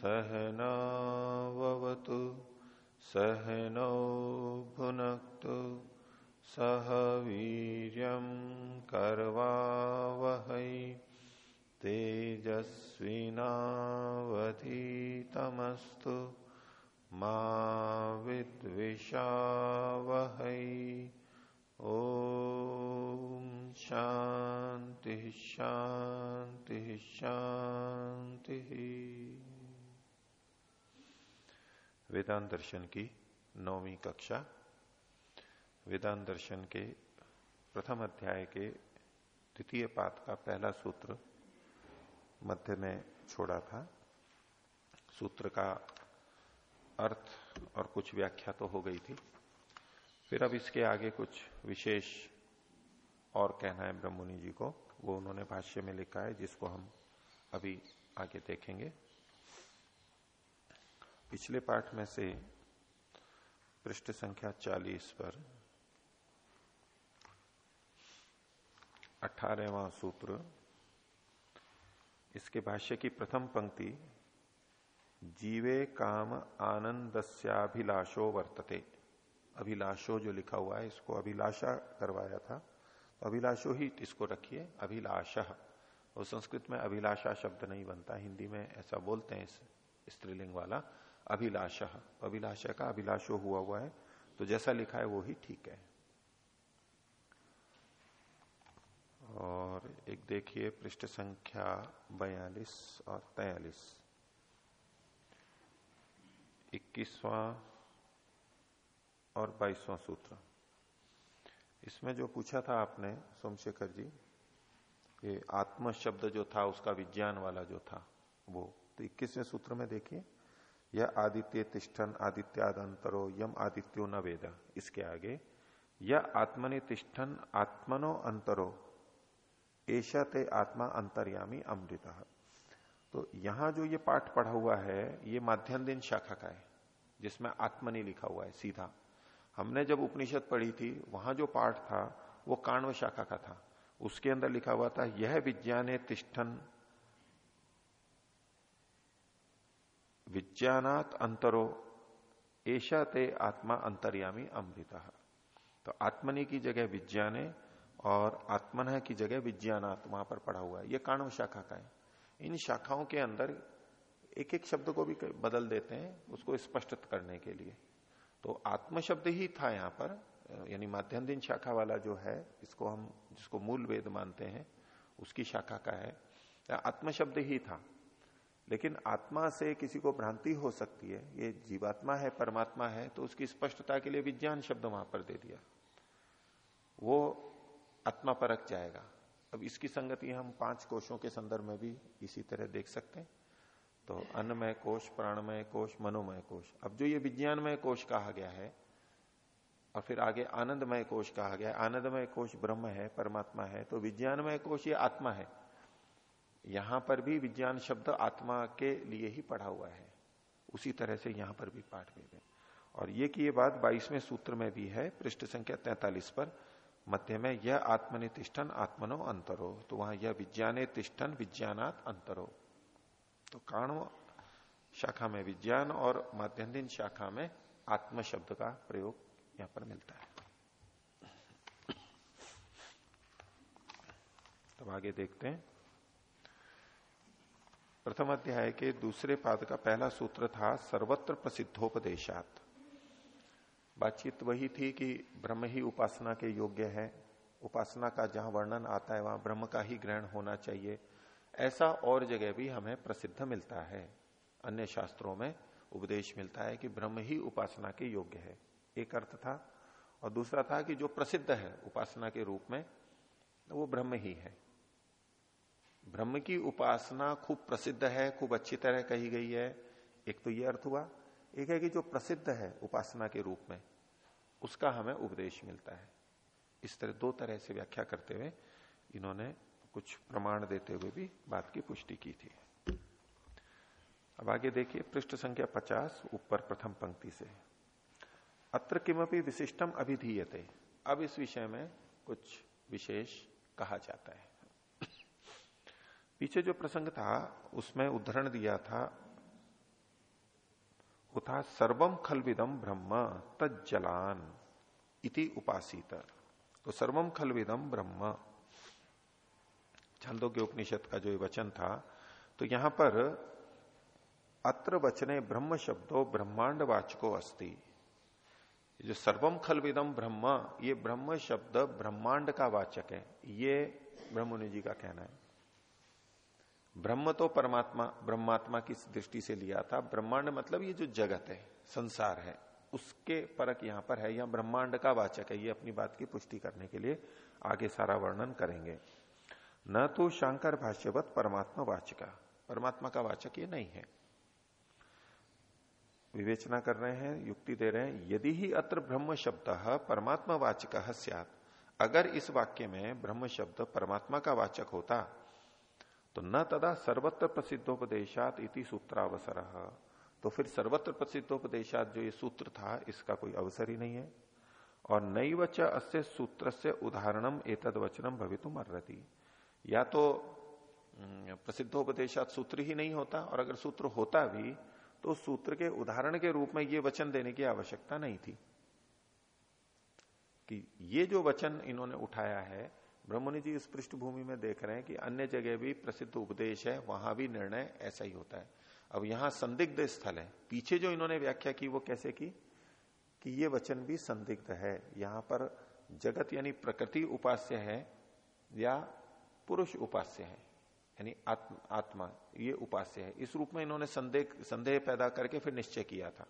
सहनावतु सहनौ भुनक्तु सह कर्वा वह तेजस्विनावधीतमस्तु। वेदांत दर्शन की नौवीं कक्षा, वेदांत दर्शन के प्रथम अध्याय के द्वितीय पाठ का पहला सूत्र मध्य में छोड़ा था। सूत्र का अर्थ और कुछ व्याख्या तो हो गई थी। फिर अब इसके आगे कुछ विशेष और कहना है ब्रह्मणि जी को। वो उन्होंने भाष्य में लिखा है, जिसको हम अभी आगे देखेंगे। पिछले पाठ में से पृष्ठ संख्या 40 पर अठारहवा सूत्र, इसके भाष्य की प्रथम पंक्ति, जीवे काम आनंदस्याभिलाषो वर्तते। अभिलाषो जो लिखा हुआ है, इसको अभिलाषा करवाया था। अभिलाषो ही इसको रखिए, अभिलाषा। और संस्कृत में अभिलाषा शब्द नहीं बनता, हिंदी में ऐसा बोलते हैं स्त्रीलिंग वाला। अभिलाष। अभिलाषा का अभिलाषो हुआ हुआ है तो जैसा लिखा है वो ही ठीक है। और एक देखिए, पृष्ठ संख्या बयालीस और तयालीस इक्कीसवां और बाईसवां सूत्र। इसमें जो पूछा था आपने, सोमशेखर जी, ये आत्म शब्द जो था, उसका विज्ञान वाला जो था, वो। तो इक्कीसवें सूत्र में देखिए यह आदित्य तिष्ठन आदित्याद अंतरो यम आदित्यो न वेद। इसके आगे यह आत्मनि तिष्ठन आत्मनो अंतरो ऐसा ते आत्मा अंतर्यामी अमृत। तो यहाँ जो ये पाठ पढ़ा हुआ है, ये माध्यम शाखा का है, जिसमें आत्मनि लिखा हुआ है, सीधा। हमने जब उपनिषद पढ़ी थी, वहाँ जो पाठ था, वो काण्व शाखा का था। उसके अंदर लिखा हुआ था, यह विज्ञान तिष्ठन विज्ञानात अंतरो ऐसा ते आत्मा अंतर्यामी अमृता। तो आत्मनि की जगह विज्ञान और आत्मन की जगह विज्ञानात वहाँ पर पढ़ा हुआ है। ये काणव शाखा का है। इन शाखाओं के अंदर एक एक शब्द को भी बदल देते हैं उसको स्पष्ट करने के लिए। तो आत्म शब्द ही था यहाँ पर, यानी माध्यम दिन शाखा वाला जो है, इसको हम, जिसको मूल वेद मानते हैं, उसकी शाखा का है। आत्म शब्द ही था। लेकिन आत्मा से किसी को भ्रांति हो सकती है, ये जीवात्मा है, परमात्मा है तो उसकी स्पष्टता के लिए विज्ञान शब्द वहाँ पर दे दिया। वो आत्मा परक जाएगा। अब इसकी संगति हम पाँच कोशों के संदर्भ में भी इसी तरह देख सकते हैं। तो अन्नमय कोश, प्राणमय कोश, मनोमय कोश। अब जो ये विज्ञानमय कोश कहा गया है, और फिर आगे आनंदमय कोश कहा गया आनंदमय कोश ब्रह्म है, परमात्मा है तो विज्ञानमय कोश ये आत्मा है। यहाँ पर भी विज्ञान शब्द आत्मा के लिए ही पढ़ा हुआ है। उसी तरह से यहाँ पर भी पाठ में है और ये की ये बात बाईसवें सूत्र में भी है, पृष्ठ संख्या तैतालीस पर, मध्य में, यह आत्मनितिष्ठन आत्मनो अंतरो तो वहाँ, यह विज्ञाने तिष्ठन विज्ञानात अंतरो तो काणव शाखा में विज्ञान और माध्यम शाखा में आत्म शब्द का प्रयोग यहाँ पर मिलता है। तब आगे देखते हैं। प्रथम अध्याय के दूसरे पाद का पहला सूत्र था सर्वत्र प्रसिद्धोपदेशात। बातचीत वही थी कि ब्रह्म ही उपासना के योग्य है। उपासना का जहाँ वर्णन आता है, वहाँ ब्रह्म का ही ग्रहण होना चाहिए। ऐसा और जगह भी हमें प्रसिद्ध मिलता है। अन्य शास्त्रों में उपदेश मिलता है कि ब्रह्म ही उपासना के योग्य है। एक अर्थ था और दूसरा था कि जो प्रसिद्ध है उपासना के रूप में, वो ब्रह्म ही है। ब्रह्म की उपासना खूब प्रसिद्ध है, खूब अच्छी तरह कही गई है। एक तो ये अर्थ हुआ, एक है कि जो प्रसिद्ध है उपासना के रूप में, उसका हमें उपदेश मिलता है। इस तरह, दो तरह से व्याख्या करते हुए इन्होंने कुछ प्रमाण देते हुए भी बात की, पुष्टि की थी। अब आगे देखिए, पृष्ठ संख्या 50 ऊपर प्रथम पंक्ति से। अत्र किमपि विशिष्टम अभिधीयते। अब इस विषय में कुछ विशेष कहा जाता है। पीछे जो प्रसंग था, उसमें उदाहरण दिया था, वो था सर्वम खलविदम ब्रह्म तज्जलान इति उपासित। तो सर्वम खलविदम ब्रह्म। छंदों के उपनिषद का जो वचन था तो यहाँ पर अत्र वचने ब्रह्म शब्दों ब्रह्मांड वाचको अस्ति जो सर्वम खलविदम ब्रह्म, ये ब्रह्म शब्द ब्रह्मांड का वाचक है। ये ब्रह्मनि जी का कहना है। ब्रह्म तो परमात्मा, ब्रह्मात्मा की दृष्टि से लिया था। ब्रह्मांड मतलब ये जो जगत है, संसार है, उसके परक यहाँ पर है। यह ब्रह्मांड का वाचक है, ये अपनी बात की पुष्टि करने के लिए आगे सारा वर्णन करेंगे। न तो शंकर भाष्यवत परमात्मा वाचका। परमात्मा का वाचक ये नहीं है। विवेचना कर रहे हैं, युक्ति दे रहे हैं, यदि ही अत्र ब्रह्म शब्द परमात्मा वाचक अगर इस वाक्य में ब्रह्म शब्द परमात्मा का वाचक होता तो न तदा सर्वत्र प्रसिद्धोपदेशात इति सूत्रावसर। तो फिर सर्वत्र प्रसिद्धोपदेशात जो ये सूत्र था, इसका कोई अवसर ही नहीं है। और नई वच अस्य सूत्र से उदाहरणम एतद वचनम भवितुम अर्ती या तो प्रसिद्धोपदेशात सूत्र ही नहीं होता, और अगर सूत्र होता भी तो सूत्र के उदाहरण के रूप में ये वचन देने की आवश्यकता नहीं थी। कि ये जो वचन इन्होंने उठाया है ब्रह्मणि जी इस पृष्ठभूमि में देख रहे हैं कि अन्य जगह भी प्रसिद्ध उपदेश है वहाँ भी निर्णय ऐसा ही होता है। अब यहाँ संदिग्ध स्थल है। पीछे जो इन्होंने व्याख्या की वो कैसे की? कि ये वचन भी संदिग्ध है। यहाँ पर जगत यानी प्रकृति उपास्य है या पुरुष उपास्य है यानी आत्म, आत्मा ये उपास्य है। इस रूप में इन्होंने संदेह संदेह पैदा करके फिर निश्चय किया था।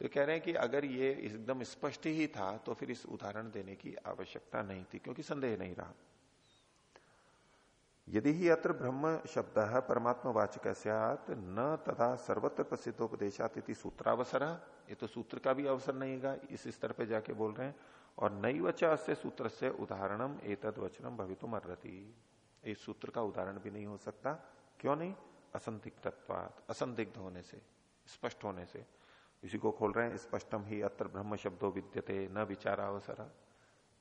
तो कह रहे हैं कि अगर ये एकदम स्पष्ट ही था तो फिर इस उदाहरण देने की आवश्यकता नहीं थी, क्योंकि संदेह नहीं रहा। यदि ही अत्र ब्रह्म शब्द परमात्मा वाचक न तथा सर्वत्र प्रसिद्धोपदेशात इति सूत्रावसर, ये तो सूत्र का भी अवसर नहीं है इस स्तर पे जाके बोल रहे हैं, और नई वचा से सूत्र से उदाहरणम, एतद वचनम भवितुम अर्ती इस सूत्र का उदाहरण भी नहीं हो सकता। क्यों नहीं? असंदिग्धत्वात असंदिग्ध होने से, स्पष्ट होने से। इसी को खोल रहे हैं, स्पष्टम ही अत्र ब्रह्म शब्दों विद्यते, न विचार अवसर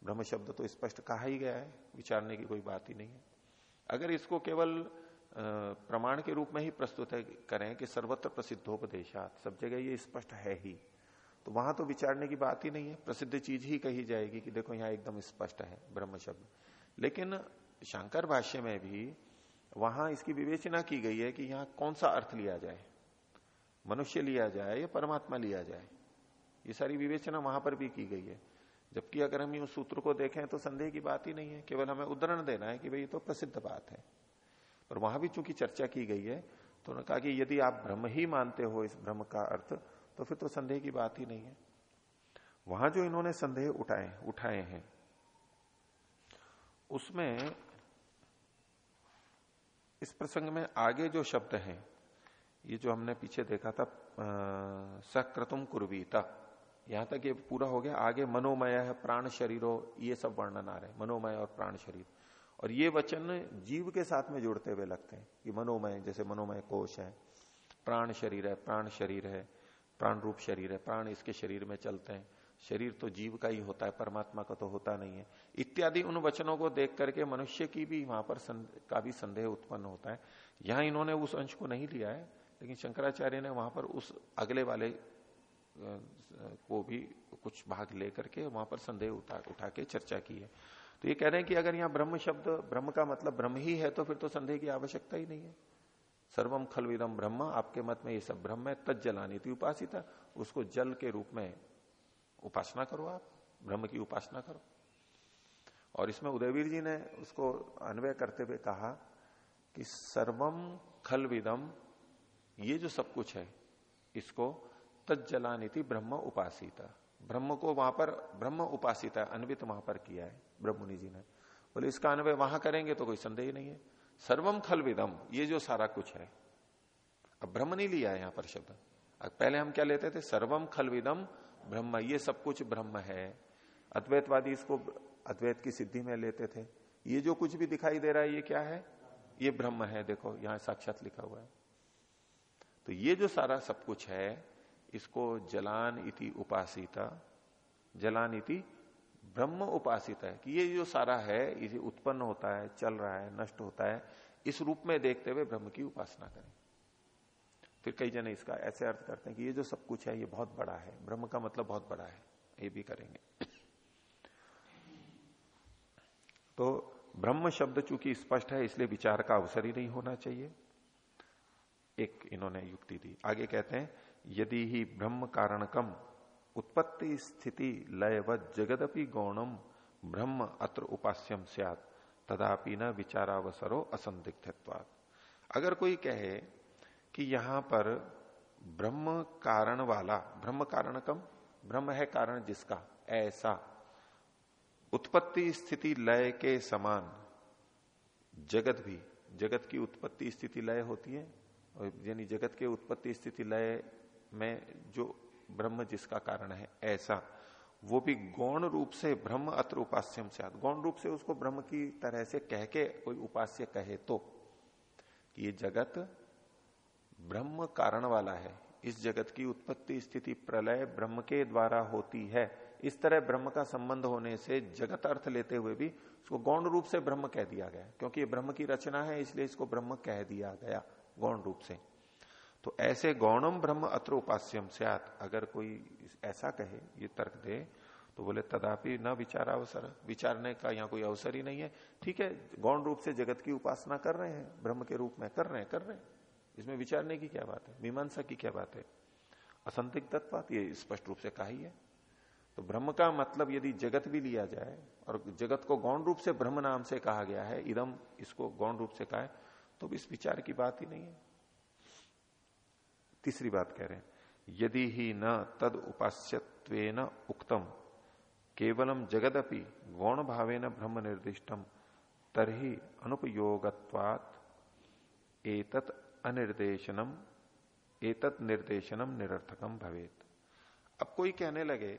ब्रह्म शब्द तो स्पष्ट कहा ही गया है, विचारने की कोई बात ही नहीं है। अगर इसको केवल प्रमाण के रूप में ही प्रस्तुत करें कि सर्वत्र प्रसिद्धोपदेशात, सब जगह ये स्पष्ट है ही तो वहाँ तो विचारने की बात ही नहीं है। प्रसिद्ध चीज़ ही कही जाएगी कि देखो यहाँ एकदम स्पष्ट है, ब्रह्म शब्द। लेकिन शंकर भाष्य में भी वहाँ इसकी विवेचना की गई है कि यहाँ कौन सा अर्थ लिया जाए। मनुष्य लिया जाए या परमात्मा लिया जाए, ये सारी विवेचना वहाँ पर भी की गई है। जबकि अगर हम उस सूत्र को देखें तो संदेह की बात ही नहीं है, केवल हमें उदाहरण देना है कि भाई ये तो प्रसिद्ध बात है। पर वहाँ भी चूँकि चर्चा की गई है तो उन्होंने कहा कि यदि आप ब्रह्म ही मानते हो इस ब्रह्म का अर्थ तो फिर तो संदेह की बात ही नहीं है। वहाँ जो इन्होंने संदेह उठाए उठाए हैं, उसमें इस प्रसंग में आगे जो शब्द हैं ये जो हमने पीछे देखा था सक्रतुम कुर्वीता। यहाँ तक ये पूरा हो गया। आगे मनोमय है, प्राण शरीरो, ये सब वर्णन आ रहे हैं। मनोमय और प्राण शरीर। और ये वचन जीव के साथ में जुड़ते हुए लगते हैं कि मनोमय, जैसे मनोमय कोश है, प्राण शरीर है, प्राण शरीर है, प्राण रूप शरीर है, प्राण इसके शरीर में चलते हैं। शरीर तो जीव का ही होता है, परमात्मा का तो होता नहीं है। इत्यादि उन वचनों को देख करके मनुष्य की भी वहाँ पर का भी संदेह उत्पन्न होता है। यहाँ इन्होंने उस अंश को नहीं लिया है। लेकिन शंकराचार्य ने वहाँ पर उस अगले वाले को भी कुछ भाग लेकर के वहाँ पर संदेह उठा उठा के चर्चा की है। तो ये कह रहे हैं कि अगर यहाँ ब्रह्म शब्द, ब्रह्म का मतलब ब्रह्म ही है तो फिर तो संदेह की आवश्यकता ही नहीं है। सर्वम खलविदम ब्रह्म, आपके मत में ये सब ब्रह्म है, तज जलानी थी उपासिता, उसको जल के रूप में उपासना करो आप, ब्रह्म की उपासना करो। और इसमें उदयवीर जी ने उसको अन्वय करते हुए कहा कि सर्वम खल विदम ये जो सब कुछ है, इसको तज्जलानिति ब्रह्म उपासिता। ब्रह्म को वहाँ पर, ब्रह्म उपासिता अन्वित वहाँ पर किया है ब्रह्मनि जी ने। बोले, इसका अन्वय वहाँ करेंगे तो कोई संदेह नहीं है। सर्वम खल विदम ये जो सारा कुछ है। अब ब्रह्म नहीं लिया है यहाँ पर शब्द। अब पहले हम क्या लेते थे? सर्वम खल विदम ब्रह्म, ये सब कुछ ब्रह्म है। अद्वैतवादी इसको, अद्वैत की सिद्धि में लेते थे। ये जो कुछ भी दिखाई दे रहा है, ये क्या है? ये ब्रह्म है, देखो, यहाँ साक्षात लिखा हुआ है। तो ये जो सारा सब कुछ है, इसको जलान इति उपासिता, जलान इति ब्रह्म उपासित है। कि ये जो सारा है इसे उत्पन्न होता है, चल रहा है, नष्ट होता है, इस रूप में देखते हुए ब्रह्म की उपासना करें। फिर कई जने इसका ऐसे अर्थ करते हैं कि ये जो सब कुछ है, ये बहुत बड़ा है। ब्रह्म का मतलब बहुत बड़ा है। ये भी करेंगे। तो ब्रह्म शब्द चूँकि स्पष्ट है, इसलिए विचार का अवसर ही नहीं होना चाहिए। एक इन्होंने युक्ति दी। आगे कहते हैं, यदि ही ब्रह्म कारणकम उत्पत्ति स्थिति लय व जगदपि गौणम ब्रह्म अत्र उपास्यम सियात, तदापि न विचारावसरो असंदिग्धत्वाद अगर कोई कहे कि यहाँ पर ब्रह्म कारण वाला, ब्रह्म कारण कम ब्रह्म है कारण जिसका, ऐसा, उत्पत्ति स्थिति लय के समान, जगत भी, जगत की उत्पत्ति स्थिति लय होती है यानी जगत के उत्पत्ति स्थिति लय में जो ब्रह्म जिसका कारण है, ऐसा। वो भी गौण रूप से ब्रह्म अत्र उपास्यम से गौण रूप से उसको ब्रह्म की तरह से कह के कोई उपास्य कहे तो। ये जगत ब्रह्म कारण वाला है। इस जगत की उत्पत्ति स्थिति प्रलय ब्रह्म के द्वारा होती है। इस तरह ब्रह्म का संबंध होने से जगत अर्थ लेते हुए भी उसको गौण रूप से ब्रह्म कह दिया गया। क्योंकि ये ब्रह्म की रचना है, इसलिए इसको ब्रह्म कह दिया गया। गौण रूप से। तो ऐसे गौणम ब्रह्म अत्र उपास्यम स्यात। अगर कोई ऐसा कहे, ये तर्क दे तो बोले, तदापि न विचार अवसर। विचारने का यहाँ कोई अवसर ही नहीं है। ठीक है, गौण रूप से जगत की उपासना कर रहे हैं, ब्रह्म के रूप में कर रहे हैं, कर रहे हैं। इसमें विचारने की क्या बात है? मीमांसा की क्या बात है? असंदिग्धत्वात ये स्पष्ट रूप से कहा ही है। तो ब्रह्म का मतलब यदि जगत भी लिया जाए, और जगत को गौण रूप से ब्रह्म नाम से कहा गया है, इदम इसको गौण रूप से कहा है तो इस विचार की बात ही नहीं है। तीसरी बात कह रहे हैं, यदि ही न तद उपास्यत्व उक्तम, केवलम जगदपि गौण भावे न ब्रह्म निर्दिष्टम, तरही अनुपयोगत्वात एतत अनिर्देशनम, एतत निर्देशनम निरर्थकम भवेत। अब कोई कहने लगे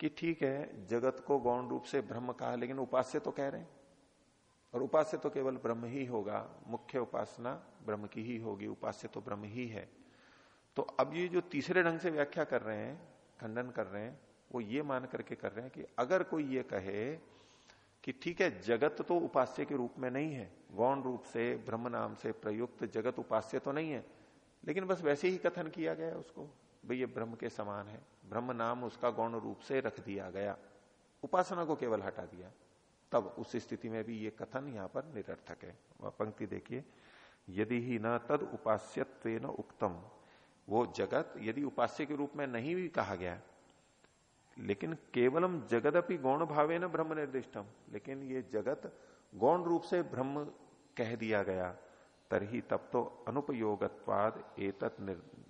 कि ठीक है, जगत को गौण रूप से ब्रह्म कहा, लेकिन उपास्य तो कह रहे हैं। और उपास्य तो केवल ब्रह्म ही होगा, मुख्य उपासना ब्रह्म की ही होगी, उपास्य तो ब्रह्म ही है। तो अब ये जो तीसरे ढंग से व्याख्या कर रहे हैं, खंडन कर रहे हैं, वो ये मान करके कर रहे हैं कि अगर कोई ये कहे कि ठीक है, जगत तो उपास्य के रूप में नहीं है गौण रूप से, ब्रह्म नाम से प्रयुक्त जगत उपास्य तो नहीं है, लेकिन बस वैसे ही कथन किया गया उसको, भाई ये ब्रह्म के समान है, ब्रह्म नाम उसका गौण रूप से रख दिया गया, उपासना को केवल हटा दिया। तब उस स्थिति में भी ये कथन यहाँ पर निरर्थक है। वह पंक्ति देखिए, यदि ही न तद उपास्यत्व न उक्तम। वो जगत यदि उपास्य के रूप में नहीं भी कहा गया, लेकिन केवलम जगत अपनी गौण भावे न ब्रह्म निर्दिष्टम, लेकिन ये जगत गौण रूप से ब्रह्म कह दिया गया, तरही तब तो अनुपयोगत्वाद एतत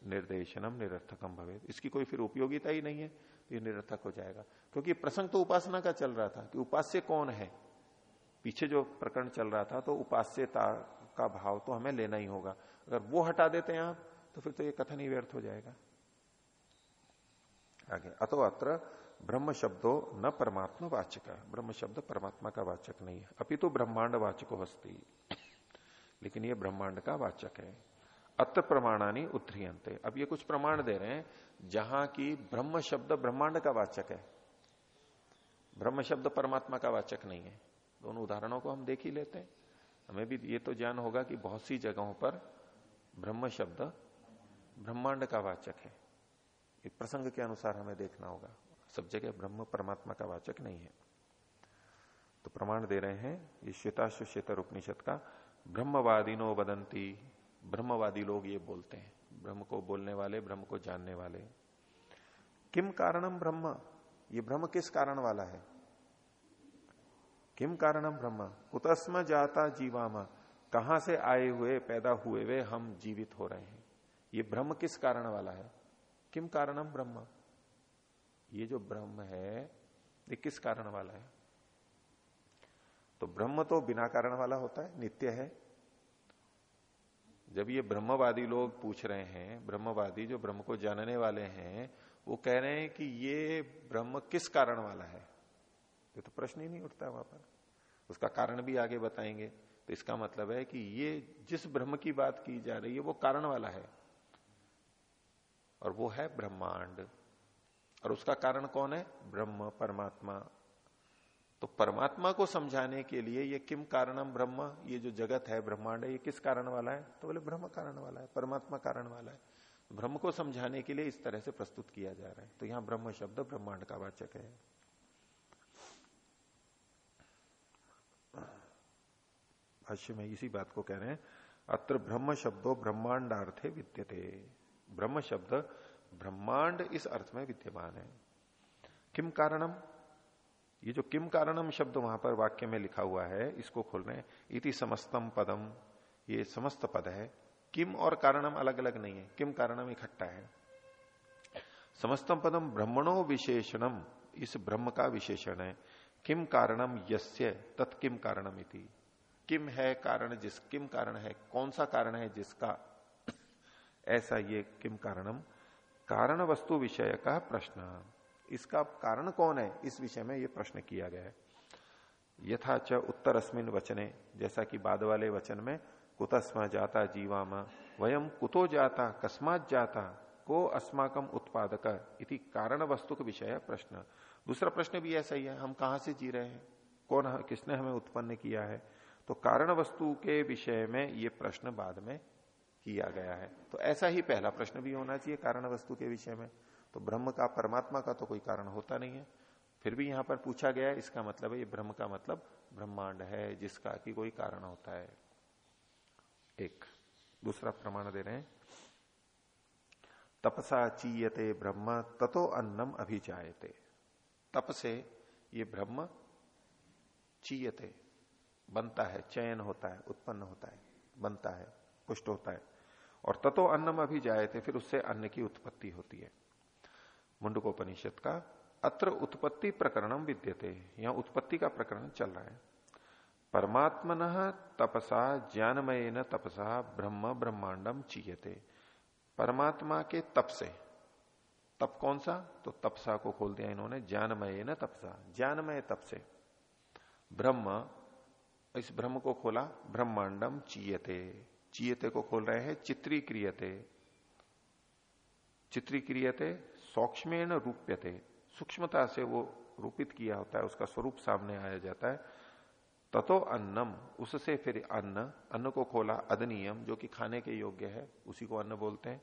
निर्देशनम निरर्थकम भवे इसकी कोई फिर उपयोगिता ही नहीं है तो ये निरर्थक हो जाएगा। क्योंकि प्रसंग तो उपासना का चल रहा था कि उपास्य कौन है? पीछे जो प्रकरण चल रहा था तो उपास्यता का भाव तो हमें लेना ही होगा। अगर वो हटा देते हैं आप तो फिर तो ये कथन ही व्यर्थ हो जाएगा। आगे, अतो अत्र ब्रह्म शब्दो न परमात्मा वाचक। ब्रह्म शब्द परमात्मा का वाचक नहीं है। अभी तो ब्रह्मांड वाचको हस्ती। लेकिन ये ब्रह्मांड का वाचक है। अत्र प्रमाणानी उत्थ्रियंते अब ये कुछ प्रमाण दे रहे हैं, जहाँ की ब्रह्म शब्द ब्रह्मांड का वाचक है। ब्रह्म शब्द परमात्मा का वाचक नहीं है। दोनों उदाहरणों को हम देख ही लेते हैं। हमें भी ये तो ज्ञान होगा कि बहुत सी जगहों पर ब्रह्म शब्द ब्रह्मांड का वाचक है। एक प्रसंग के अनुसार हमें देखना होगा। सब जगह ब्रह्म परमात्मा का वाचक नहीं है। तो प्रमाण दे रहे हैं, ये श्वेताश्व श्वेतर उपनिषद का, ब्रह्मवादिनो बदंती ब्रह्मवादी लोग ये बोलते हैं। ब्रह्म को बोलने वाले, ब्रह्म को जानने वाले। किम कारणम ब्रह्म? ये ब्रह्म किस कारण वाला है? किम कारणम ब्रह्म? कुतस्म जाता जीवामा। कहाँ से आए हुए, पैदा हुए वे हम जीवित हो रहे हैं। ये ब्रह्म किस कारण वाला है? किम कारणम ब्रह्म? ये जो ब्रह्म है, ये किस कारण वाला है? तो ब्रह्म तो बिना कारण वाला होता है, नित्य है। जब ये ब्रह्मवादी लोग पूछ रहे हैं, ब्रह्मवादी जो ब्रह्म को जानने वाले हैं, वो कह रहे हैं कि ये ब्रह्म किस कारण वाला है? ये तो प्रश्न ही नहीं उठता वहाँ पर। उसका कारण भी आगे बताएँगे। तो इसका मतलब है कि ये जिस ब्रह्म की बात की जा रही है, वो कारण वाला है। और वो है ब्रह्मांड। और उसका कारण कौन है? ब्रह्म, परमात्मा। तो परमात्मा को समझाने के लिए ये किम कारणम ब्रह्म, ये जो जगत है, ब्रह्मांड है, ये किस कारण वाला है? तो बोले, ब्रह्म कारण वाला है, परमात्मा कारण वाला है। ब्रह्म को समझाने के लिए इस तरह से प्रस्तुत किया जा रहा है। तो यहाँ ब्रह्म शब्द ब्रह्मांड का वाचक है। भाष्य में इसी बात को कह रहे हैं, अत्र ब्रह्म शब्दों ब्रह्मांडार्थे विद्यते। ब्रह्म शब्द ब्रह्मांड इस अर्थ में विद्यमान है। किम कारणम? ये जो किम कारणम शब्द वहाँ पर वाक्य में लिखा हुआ है, इसको खोल रहे इति समस्तम पदम। ये समस्त पद है। किम और कारणम अलग अलग नहीं है। किम कारणम इकट्ठा है। समस्तम पदम ब्रह्मणो विशेषणम। इस ब्रह्म का विशेषण है। किम कारणम यस्य तत्किम कारणम इति। किम है कारण जिस, किम कारण है, कौन सा कारण है जिसका? ऐसा ये किम कारणम। कारण वस्तु विषय का प्रश्न। इसका कारण कौन है? इस विषय में ये प्रश्न किया गया है। यथा च उत्तर अस्मिन वचने, जैसा कि बाद वाले वचन में, कुतस्म जाता जीवाम वयम कुतो जाता, कस्मात जाता, को अस्माकम उत्पादक, इति कारण वस्तु का विषय प्रश्न। दूसरा प्रश्न भी ऐसा ही है, हम कहाँ से जी रहे हैं? कौन किसने हमें उत्पन्न किया है? तो कारण वस्तु के विषय में ये प्रश्न बाद में किया गया है। तो ऐसा ही पहला प्रश्न भी होना चाहिए कारण वस्तु के विषय में। तो ब्रह्म का, परमात्मा का तो कोई कारण होता नहीं है। फिर भी यहाँ पर पूछा गया, इसका मतलब है, ये ब्रह्म का मतलब ब्रह्मांड है, जिसका कि कोई कारण होता है। एक, दूसरा प्रमाण दे रहे हैं। तपसा चीयते ब्रह्म, ततो अन्नम अभिजायते। तप से ये ब्रह्म चीयते, बनता है, चयन होता है, उत्पन्न होता है, बनता है, पुष्ट होता है। और ततो अन्नम अभी जाए थे फिर उससे अन्न की उत्पत्ति होती है। मुंडकोपनिषद का, अत्र उत्पत्ति प्रकरणम विद्यते। यहाँ उत्पत्ति का प्रकरण चल रहा है। परमात्मन तपसा ज्ञानमय न तपसा, ब्रह्म ब्रह्मांडम चीयते। परमात्मा के तप से। तप कौन सा? तो तपसा को खोल दिया इन्होंने ज्ञानमय न तपसा। ज्ञानमय तप से। ब्रह्म, इस ब्रह्म को खोला ब्रह्मांडम चीयते। चीयते को खोल रहे हैं चित्री क्रियते चित्री क्रियते सौक्ष्मेण रूप्यते। सूक्ष्मता से वो रूपित किया होता है, उसका स्वरूप सामने आया जाता है। ततो अन्नम, उससे फिर अन्न अन्न को खोला, अदनियम, जो कि खाने के योग्य है, उसी को अन्न बोलते हैं।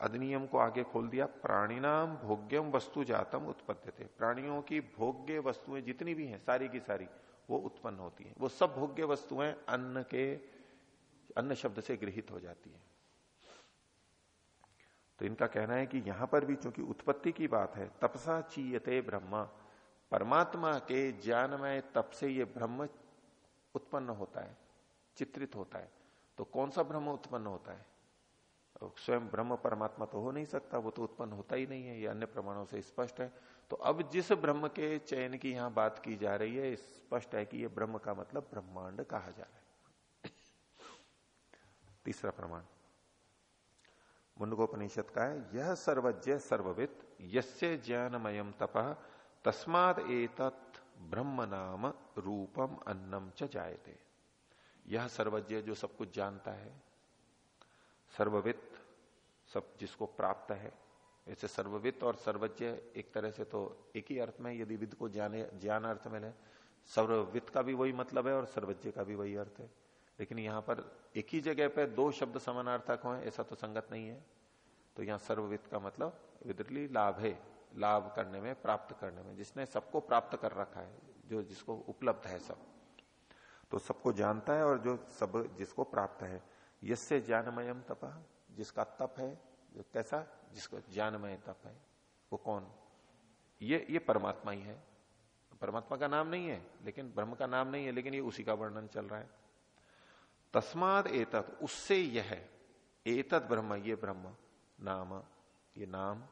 अधिनियम को आगे खोल दिया, प्राणीनाम भोग्यम वस्तु जातम उत्पत्ति थे प्राणियों की भोग्य वस्तुएँ जितनी भी हैं, सारी की सारी, वो उत्पन्न होती है। वो सब भोग्य वस्तुएँ अन्न के, अन्न शब्द से गृहित हो जाती है। तो इनका कहना है कि यहाँ पर भी चूँकि उत्पत्ति की बात है, तपसा चीयते ब्रह्म। परमात्मा के ज्ञानमय तप से ये ब्रह्म उत्पन्न होता है, चित्रित होता है। तो कौन सा ब्रह्म उत्पन्न होता है? स्वयं ब्रह्म परमात्मा तो हो नहीं सकता, वो तो उत्पन्न होता ही नहीं है, ये अन्य प्रमाणों से स्पष्ट है। तो अब जिस ब्रह्म के चयन की यहाँ बात की जा रही है, स्पष्ट है कि ये ब्रह्म का मतलब ब्रह्मांड कहा जा रहा है। तीसरा प्रमाण। मुंडगोपनिषद का है, यह सर्वज्ञ सर्ववित यस्य ज्ञानमयम तप, तस्माद ब्रह्म नाम रूपम अन्नम च जायते। यह सर्वज्ञ जो सब कुछ जानता है सर्ववित सब जिसको प्राप्त है, ऐसे सर्ववित और सर्वज्ञ एक तरह से तो एक ही अर्थ में यदि विद को जाने ज्ञान अर्थ में ले सर्ववित का भी वही मतलब है और सर्वज्ञ का भी वही अर्थ है। लेकिन यहाँ पर एक ही जगह पर दो शब्द समानार्थक हो, ऐसा तो संगत नहीं है। तो यहाँ सर्ववित का मतलब विदरली लाभ है, लाभ करने में, प्राप्त करने में। जिसने सबको प्राप्त कर रखा है, जो जिसको उपलब्ध है सब। तो सबको जानता है और जो सब जिसको प्राप्त है यसे ज्ञानमयम तप, जिसका तप है, जो कैसा, जिसको ज्ञानमय तप है, वो कौन? ये ये परमात्मा ही है। परमात्मा का नाम नहीं है, लेकिन ब्रह्म का नाम नहीं है, लेकिन ये उसी का वर्णन चल रहा है। तस्माद एतत, उससे यह एतत ब्रह्म, ये ब्रह्म, नाम, ये नाम,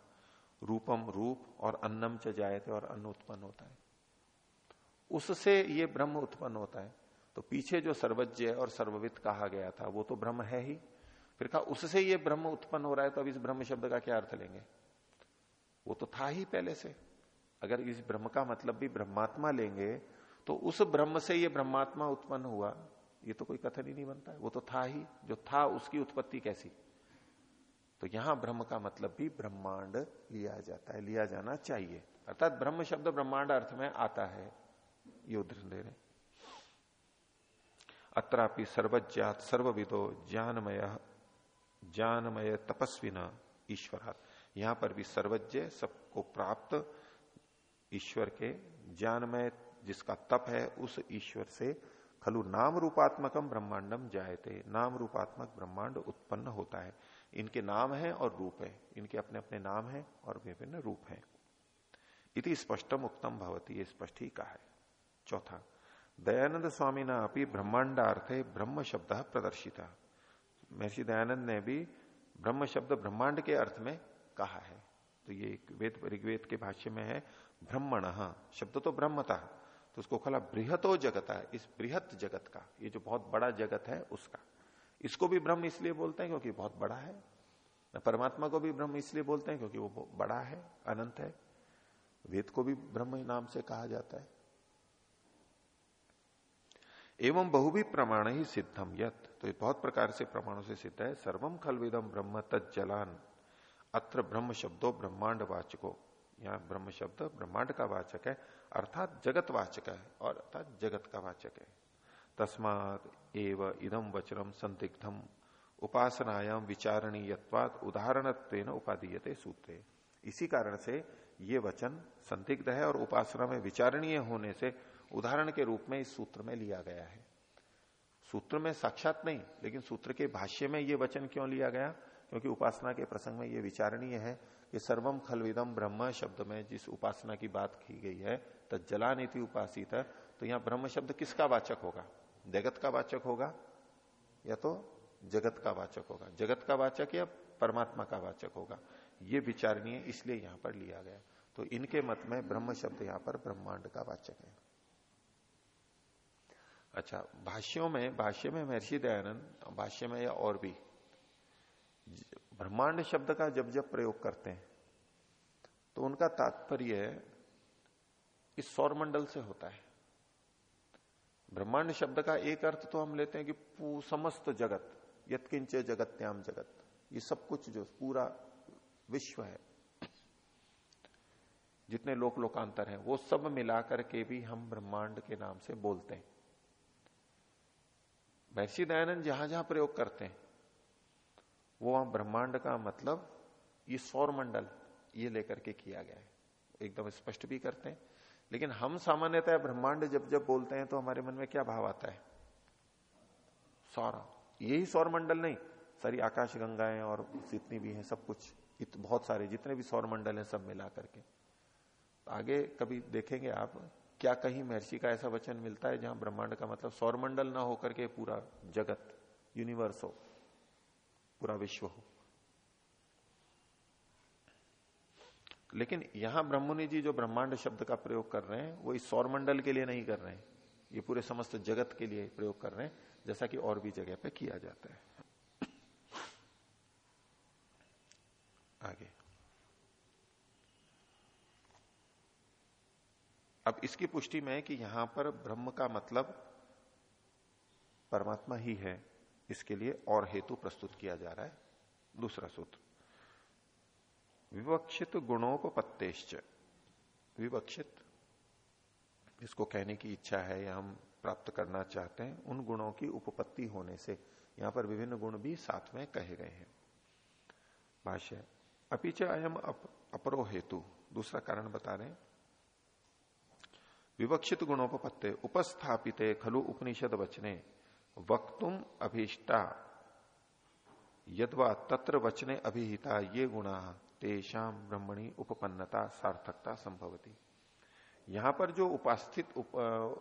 रूपम रूप और अन्नम च जायते और अन्न उत्पन्न होता है। उससे ये ब्रह्म उत्पन्न होता है। तो पीछे जो सर्वज्ञ और सर्ववित कहा गया था, वो तो ब्रह्म है ही। फिर कहा, उससे ये ब्रह्म उत्पन्न हो रहा है तो अब इस ब्रह्म शब्द का क्या अर्थ लेंगे? वो तो था ही पहले से। अगर इस ब्रह्म का मतलब भी ब्रह्मात्मा लेंगे तो उस ब्रह्म से ये ब्रह्मात्मा उत्पन्न हुआ। ये तो कोई कथन ही नहीं बनता है। वो तो था ही, जो था उसकी उत्पत्ति कैसी? तो यहाँ ब्रह्म का मतलब भी ब्रह्मांड लिया जाता है, लिया जाना चाहिए। अर्थात ब्रह्म शब्द ब्रह्मांड अर्थ में आता है, ये रहे अत्रापि सर्वज्ञात, सर्वविदो ज्ञानमय ज्ञानमय तपस्वी न ईश्वरात। यहाँ पर भी सर्वज्ञ सबको प्राप्त ईश्वर के ज्ञानमय जिसका तप है, उस ईश्वर से खलु नाम रूपात्मकम ब्रह्मांडम जायते। नाम रूपात्मक ब्रह्मांड उत्पन्न होता है। इनके नाम है और रूप है। इनके अपने अपने नाम है और विभिन्न रूप है। इति स्पष्टम उत्तम भवती स्पष्ट ही कहा है। चौथा, दयानंद स्वामी ना अपनी ब्रह्मांडार्थे ब्रह्म शब्द प्रदर्शिता। महर्षि दयानंद ने भी ब्रह्म शब्द ब्रह्मांड के अर्थ में कहा है। तो ये वेद ऋग्वेद के भाष्य में है, ब्रह्मण। शब्द तो ब्रह्म था तो उसको खोला बृहतो जगत है, इस बृहत जगत का, ये जो बहुत बड़ा जगत है उसका। इसको भी ब्रह्म इसलिए बोलते हैं क्योंकि बहुत बड़ा है। परमात्मा को भी ब्रह्म इसलिए बोलते हैं क्योंकि वो बड़ा है, अनंत है। वेद को भी ब्रह्म नाम से कहा जाता है। एवं बहुभी प्रमाण ही सिद्धम यत। तो ये बहुत प्रकार से प्रमाणों से सिद्ध है। सर्वम खलविदम ब्रह्म तलान अत्र ब्रह्म शब्दों ब्रह्मांड वाचको। यहाँ ब्रह्म शब्द ब्रह्मांड का वाचक है, अर्थात जगत वाचक है, और अर्थात जगत का वाचक है। तस्मात एव इदम वचनम संदिग्धम उपासनायाम विचारणीयत्वाद उदाहरण उपाधीयते सूत्रे। इसी कारण से ये वचन संदिग्ध है और उपासना में विचारणीय होने से उदाहरण के रूप में इस सूत्र में लिया गया है। सूत्र में साक्षात नहीं, लेकिन सूत्र के भाष्य में ये वचन क्यों लिया गया? क्योंकि उपासना के प्रसंग में ये विचारणीय है कि सर्वम खलविदम ब्रह्म शब्द में जिस उपासना की बात की गई है तला नीति उपासित है तो यहाँ ब्रह्म शब्द किसका वाचक होगा? जगत का वाचक होगा या तो जगत का वाचक होगा? जगत का वाचक या परमात्मा का वाचक होगा? ये विचारणीय इसलिए यहाँ पर लिया गया। तो इनके मत में ब्रह्म शब्द यहाँ पर ब्रह्मांड का वाचक है। अच्छा भाष्यों में, भाष्य में महर्षि दयानंद, भाष्य में या और भी ब्रह्मांड शब्द का जब जब प्रयोग करते हैं तो उनका तात्पर्य इस सौरमंडल से होता है। ब्रह्मांड शब्द का एक अर्थ तो हम लेते हैं कि समस्त जगत, यत्किंच जगत्याम जगत, ये सब कुछ जो पूरा विश्व है, जितने लोक लोकांतर हैं, वो सब मिलाकर के भी हम ब्रह्मांड के नाम से बोलते हैं। महर्षि दयानंद जहाँ जहाँ प्रयोग करते हैं वो ब्रह्मांड का मतलब ये सौर मंडल ये लेकर के किया गया है। एकदम स्पष्ट भी करते हैं। लेकिन हम सामान्यतः ब्रह्मांड जब जब बोलते हैं तो हमारे मन में क्या भाव आता है? सौर। यही सौर मंडल नहीं। सारी आकाश गंगाएँ और जितनी भी हैं सब कुछ इत, बहुत सारे जितने भी सौर मंडल हैं सब मिला करके। आगे कभी देखेंगे आप क्या कहीं महर्षि का ऐसा वचन मिलता है जहाँ ब्रह्मांड का मतलब सौर मंडल ना होकर के पूरा जगत यूनिवर्स हो। पूरा विश्व हो। लेकिन यहाँ ब्रह्मनि जी जो ब्रह्मांड शब्द का प्रयोग कर रहे हैं, वो इस सौर मंडल के लिए नहीं कर रहे हैं। ये पूरे समस्त जगत के लिए प्रयोग कर रहे हैं, जैसा कि और भी जगह पे किया जाता है। आगे। अब इसकी पुष्टि में कि यहाँ पर ब्रह्म का मतलब परमात्मा ही है। इसके लिए और हेतु प्रस्तुत किया जा रहा है। दूसरा सूत्र। विवक्षित गुणोपत्तेश्च विवक्षित। इसको कहने की इच्छा है या हम प्राप्त करना चाहते हैं उन गुणों की उपपत्ति होने से। यहाँ पर विभिन्न गुण भी साथ में कहे गए हैं। भाष्य। अपिच अयम अप, अपरो हेतु। दूसरा कारण बता रहे हैं। विवक्षित गुणोपत्ते उपस्थापित खलु उपनिषद वचने। वक्तुम अभीष्टा। यदवा तत्र वचने अभिहिता ये गुणा तेषाम ब्रह्मणी उपपन्नता सार्थकता संभवती। यहाँ पर जो उपस्थित उप,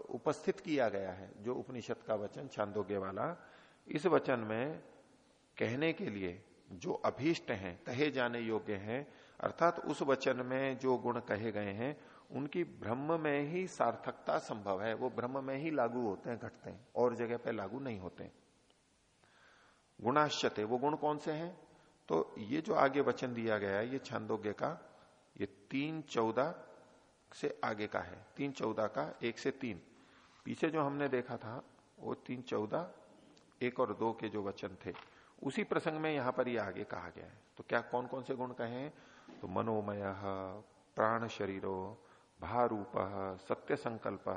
उपस्थित किया गया है जो उपनिषद का वचन छांदोग्य वाला इस वचन में कहने के लिए जो अभीष्ट हैं कहे जाने योग्य हैं अर्थात उस वचन में जो गुण कहे गए हैं उनकी ब्रह्म में ही सार्थकता संभव है। वो ब्रह्म में ही लागू होते हैं, घटते हैं, और जगह पे लागू नहीं होते गुणाश्चते, वो गुण कौन से हैं? तो ये जो आगे वचन दिया गया है, ये छंदोग्य का, ये तीन चौदह से आगे का है। तीन चौदह का, एक से तीन। पीछे जो हमने देखा था, वो तीन चौदह, एक और दो के जो वचन थे, उसी प्रसंग में यहाँ पर ये आगे कहा गया है। तो क्या कौन कौन से गुण कहे तो मनोमय प्राण शरीरो भारूप सत्य संकल्प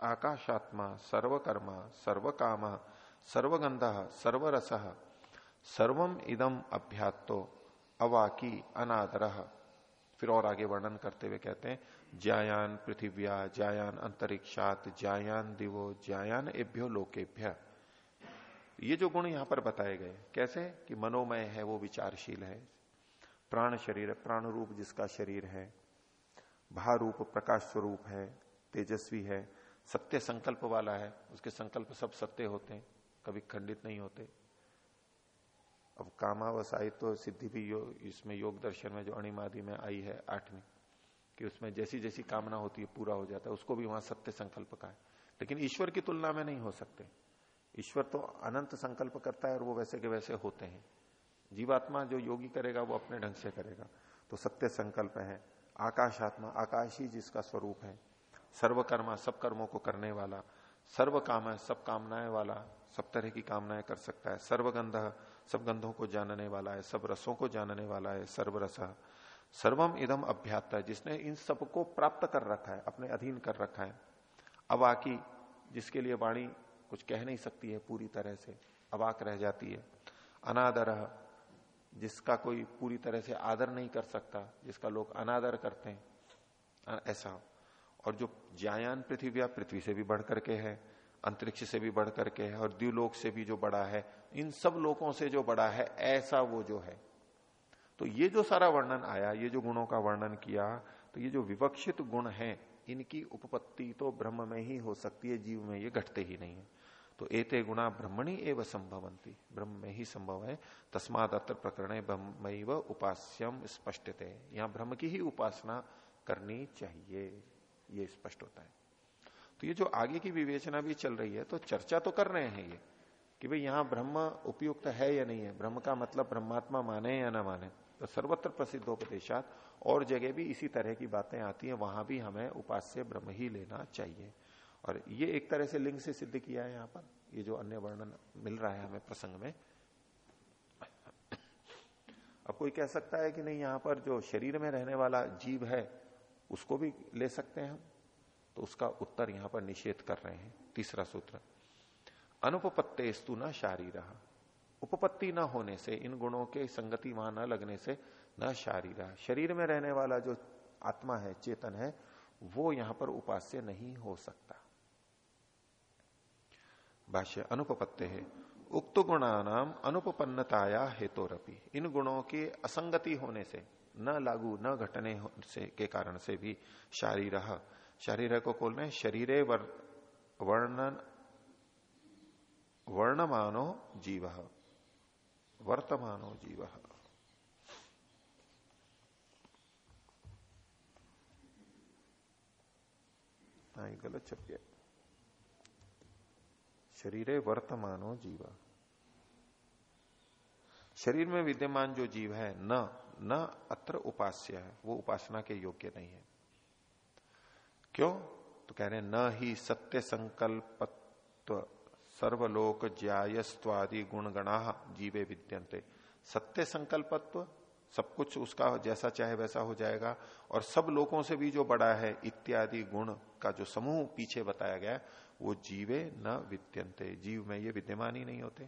आकाशात्मा, सर्वकर्मा, सर्वकाम सर्वगंध सर्वरस, सर्वम इदम अभ्यात्तो, अवाकी अनादर। फिर और आगे वर्णन करते हुए कहते हैं, ज्यायान पृथिव्या, ज्यायान अंतरिक्षात, ज्यायान दिवो, ज्यायान एभ्यो लोकेभ्य। ये जो गुण यहाँ पर बताए गए, कैसे? कि मनोमय है, वो विचारशील है। प्राण शरीर प्राण रूप जिसका शरीर है भारूप प्रकाश स्वरूप है तेजस्वी है सत्य संकल्प वाला है उसके संकल्प सब सत्य होते हैं कभी खंडित नहीं होते। अब कामावसाई तो सिद्धि भी यो, इसमें योग दर्शन में जो अणिमादि में आई है आठवीं कि उसमें जैसी जैसी कामना होती है पूरा हो जाता है उसको भी वहाँ सत्य संकल्प का है। लेकिन ईश्वर की तुलना में नहीं हो सकते। ईश्वर तो अनंत संकल्प करता है और वो वैसे के वैसे होते हैं। जीवात्मा जो योगी करेगा वो अपने ढंग से करेगा। तो सत्य संकल्प है। आकाशात्मा, आकाश ही जिसका स्वरूप है, सर्वकर्मा सब कर्मों को करने वाला सर्व काम है, सब कामनाएँ वाला, सब तरह की कामनाएँ कर सकता है, सर्वगंध सब गंधों को जानने वाला है, सब रसों को जानने वाला है, सर्वरस सर्वम इदम अभ्यात जिसने इन सबको प्राप्त कर रखा है, अपने अधीन कर रखा है। अब आकी, जिसके लिए वाणी कुछ कह नहीं सकती है पूरी तरह से अवाक रह जाती है। अनादर जिसका कोई पूरी तरह से आदर नहीं कर सकता, जिसका लोग अनादर करते हैं ऐसा और जो ज्यायान पृथ्वी पृथ्वी से भी बढ़ करके है, अंतरिक्ष से भी बढ़ करके है, और द्व्यूलोक से भी जो बड़ा है, इन सब लोगों से जो बड़ा है, ऐसा वो जो है। तो ये जो सारा वर्णन आया, ये जो गुणों का वर्णन किया तो ये जो विवक्षित गुण है, इनकी उपपत्ति तो ब्रह्म में ही हो सकती है, जीव में ये घटते ही नहीं है। तो एते गुणा ब्रह्मणी एवं संभवंती ब्रह्म में ही संभव है। तस्माद अत्र प्रकरण ब्रह्म उपास्यम स्पष्ट थे यहाँ ब्रह्म की ही उपासना करनी चाहिए। ये स्पष्ट होता है। तो ये जो आगे की विवेचना भी चल रही है तो चर्चा तो कर रहे हैं ये, कि भाई यहाँ ब्रह्म उपयुक्त है या नहीं है? ब्रह्म का मतलब ब्रह्मात्मा माने या ना माने? तो सर्वत्र प्रसिद्धोपदेशात और जगह भी इसी तरह की बातें आती हैं, वहाँ भी हमें उपास्य ब्रह्म ही लेना चाहिए। और ये एक तरह से लिंग से सिद्ध किया है यहाँ पर। ये जो अन्य वर्णन मिल रहा है हमें प्रसंग में। अब कोई कह सकता है कि नहीं, यहाँ पर जो शरीर में रहने वाला जीव है, उसको भी ले सकते हैं हम। तो उसका उत्तर यहाँ पर निषेध कर रहे हैं, तीसरा सूत्र। अनुपत्ते स्तु न शारीर। उपपत्ति न होने से, इन गुणों के संगति वहाँ न लगने से न शारीर। शरीर में रहने वाला जो आत्मा है, चेतन है, वो यहाँ पर उपास्य नहीं हो सकता। भाष्य अनुपत्ते है। उक्त गुणानाम अनुपन्नताया हेतोरपी। इन गुणों के असंगति होने से न लागू न घटने से के कारण से भी शारीर शारीर को खोल रहे शरीरे वर, वर्णन वर्णमानो जीव। वर्तमानो जीव। हाँ, गलत छप गया शरीरे वर्तमानो जीव। शरीर में विद्यमान जो जीव है, न न अत्र उपास्य है, वो उपासना के योग्य नहीं है। क्यों? तो कह रहे न ही सत्य संकल्पत्व, सर्वलोक ज्यायस्वादि गुणगणा जीवे विद्यंते सत्य संकल्पत्व सब कुछ उसका जैसा चाहे वैसा हो जाएगा। और सब लोगों से भी जो बड़ा है, इत्यादि गुण का जो समूह पीछे बताया गया वो जीवे न विद्यंते जीव में ये विद्यमान ही नहीं होते।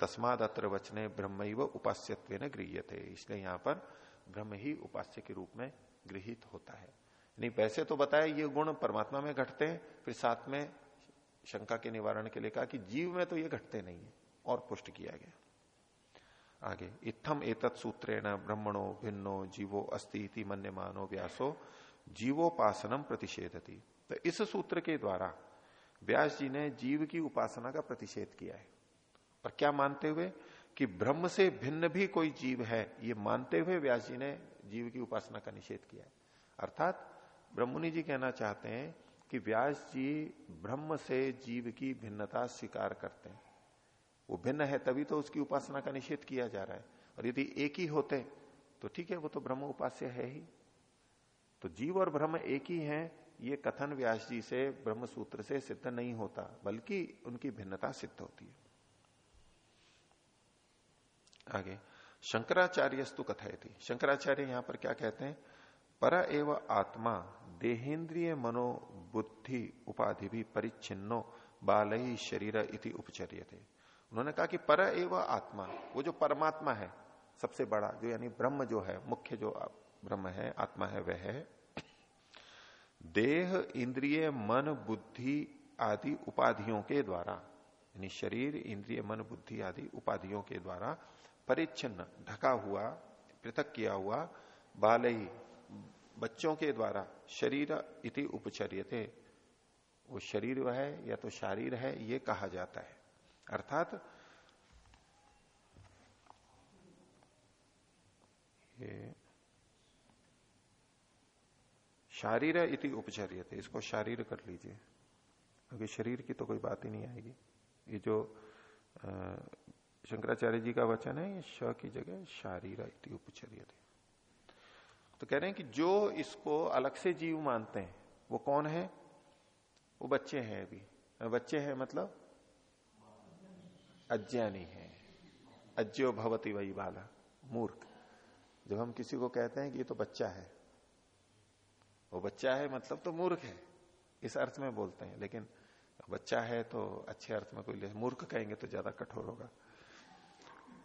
तस्माद अत्र वचने ब्रह्म व उपास्यत्व न थे इसलिए यहाँ पर ब्रह्म ही उपास्य के रूप में गृहित होता है। नहीं, वैसे तो बताया ये गुण परमात्मा में घटते हैं, फिर साथ में शंका के निवारण के लिए कहा कि जीव में तो ये घटते नहीं है, और पुष्ट किया गया। आगे। इत्थम एतत् सूत्रेण ब्रह्मणो भिन्नो जीवो अस्ति मन्य मानो व्यासो जीवोपासनम प्रतिषेधती। तो इस सूत्र के द्वारा व्यास जी ने जीव की उपासना का प्रतिषेध किया है। और क्या मानते हुए कि ब्रह्म से भिन्न भी कोई जीव है, ये मानते हुए व्यास जी ने जीव की उपासना का निषेध किया है। अर्थात ब्रह्मणि जी कहना चाहते हैं कि व्यास जी ब्रह्म से जीव की भिन्नता स्वीकार करते हैं। वो भिन्न है, तभी तो उसकी उपासना का निषेध किया जा रहा है। और यदि एक ही होते तो ठीक है, वो तो ब्रह्म उपास्य है ही। तो जीव और ब्रह्म एक ही है, ये कथन व्यास जी से ब्रह्म सूत्र से सिद्ध नहीं होता, बल्कि उनकी भिन्नता सिद्ध होती है। आगे शंकराचार्य स्तु कथाएती शंकराचार्य यहाँ पर क्या कहते हैं? पर एव आत्मा देहेंद्रिय मनोबुद्धि उपाधि भी परिच्छिन्नो बाल ही शरीर इति उपचर्य थे उन्होंने कहा कि पर एवं आत्मा, वो जो परमात्मा है, सबसे बड़ा, जो यानी ब्रह्म जो है, मुख्य जो ब्रह्म है, आत्मा है, वह है देह, इंद्रिय, मन, बुद्धि आदि उपाधियों के द्वारा, यानी शरीर, इंद्रिय, मन, बुद्धि आदि उपाधियों के द्वारा परिच्छिन्न, ढका हुआ, पृथक किया हुआ बाल ही बच्चों के द्वारा शरीर इति उपचर्य वो शरीर है या तो शारीर है, ये कहा जाता है। अर्थात ये शारीर इति उपचर्य थे इसको शारीर कर लीजिए। अभी शरीर की तो कोई बात ही नहीं आएगी। ये जो शंकराचार्य जी का वचन है ये श की जगह शारीर इति उपचर्य थे तो कह रहे हैं कि जो इसको अलग से जीव मानते हैं, वो कौन है? वो बच्चे हैं अभी। बच्चे हैं मतलब अज्ञानी है। अज्ञो भवती वही बाला। मूर्ख। जब हम किसी को कहते हैं कि ये तो बच्चा है, वो बच्चा है मतलब तो मूर्ख है। इस अर्थ में बोलते हैं, लेकिन बच्चा है तो अच्छे अर्थ में कोई ले, मूर्ख कहेंगे तो ज़्यादा कठोर होगा।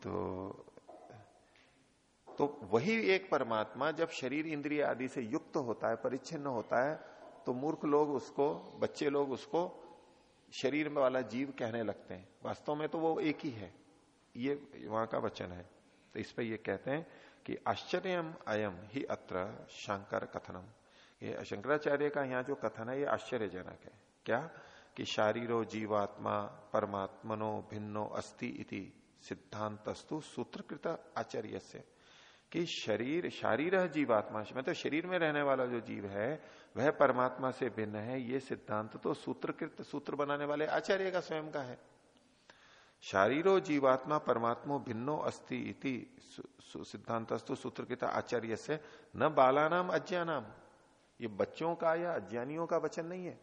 तो तो वही एक परमात्मा जब शरीर इंद्रिय आदि से युक्त होता है, परिच्छिन्न होता है तो मूर्ख लोग उसको, बच्चे लोग उसको शरीर में वाला जीव कहने लगते हैं। वास्तव में तो वो एक ही है। ये वहाँ का वचन है। तो इस पर ये कहते हैं कि आश्चर्यम अयम ही अत्र शंकर कथनम। ये शंकराचार्य का यहाँ जो कथन है, ये आश्चर्यजनक है। क्या? कि शारीरो जीवात्मा परमात्मनो भिन्नो अस्ति इति सिद्धांतस्तु सूत्रकृत आचार्य से कि शरीर, शारीर जीवात्मा मतलब शरीर में रहने वाला जो जीव है, वह परमात्मा से भिन्न है। ये सिद्धांत तो सूत्रकृत, सूत्र बनाने वाले आचार्य का स्वयं का है। शारीरो जीवात्मा परमात्मा भिन्नो अस्ति इति सिद्धांतस्तु सूत्रकृत आचार्य से न बालानाम, अज्ञानाम। ये बच्चों का या अज्ञानियों का वचन नहीं है।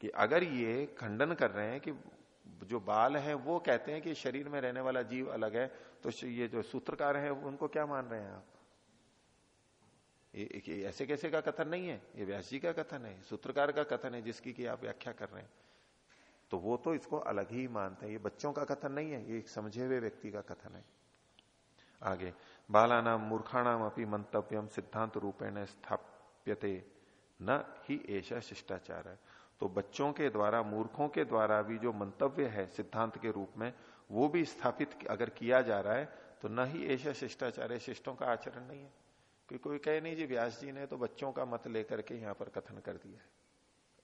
कि अगर ये खंडन कर रहे हैं कि जो बाल है वो कहते हैं कि शरीर में रहने वाला जीव अलग है। तो ये जो सूत्रकार है उनको क्या मान रहे हैं आप? ये, ऐसे कैसे का कथन नहीं है? ये व्यास जी का कथन है सूत्रकार का कथन है जिसकी की आप व्याख्या कर रहे हैं। तो वो तो इसको अलग ही मानते हैं। ये बच्चों का कथन नहीं है ये एक समझे हुए व्यक्ति का कथन है। आगे बालानाम मूर्खाणाम अपनी मंतव्यम सिद्धांत रूपेण स्थाप्यते न ही ऐसा शिष्टाचार। है तो बच्चों के द्वारा, मूर्खों के द्वारा भी जो मंतव्य है सिद्धांत के रूप में, वो भी स्थापित अगर किया जा रहा है तो न ही ऐसा शिष्टाचार शिष्टों का आचरण नहीं है। क्योंकि कोई कहे, नहीं जी, व्यास जी ने तो बच्चों का मत लेकर के यहाँ पर कथन कर दिया है।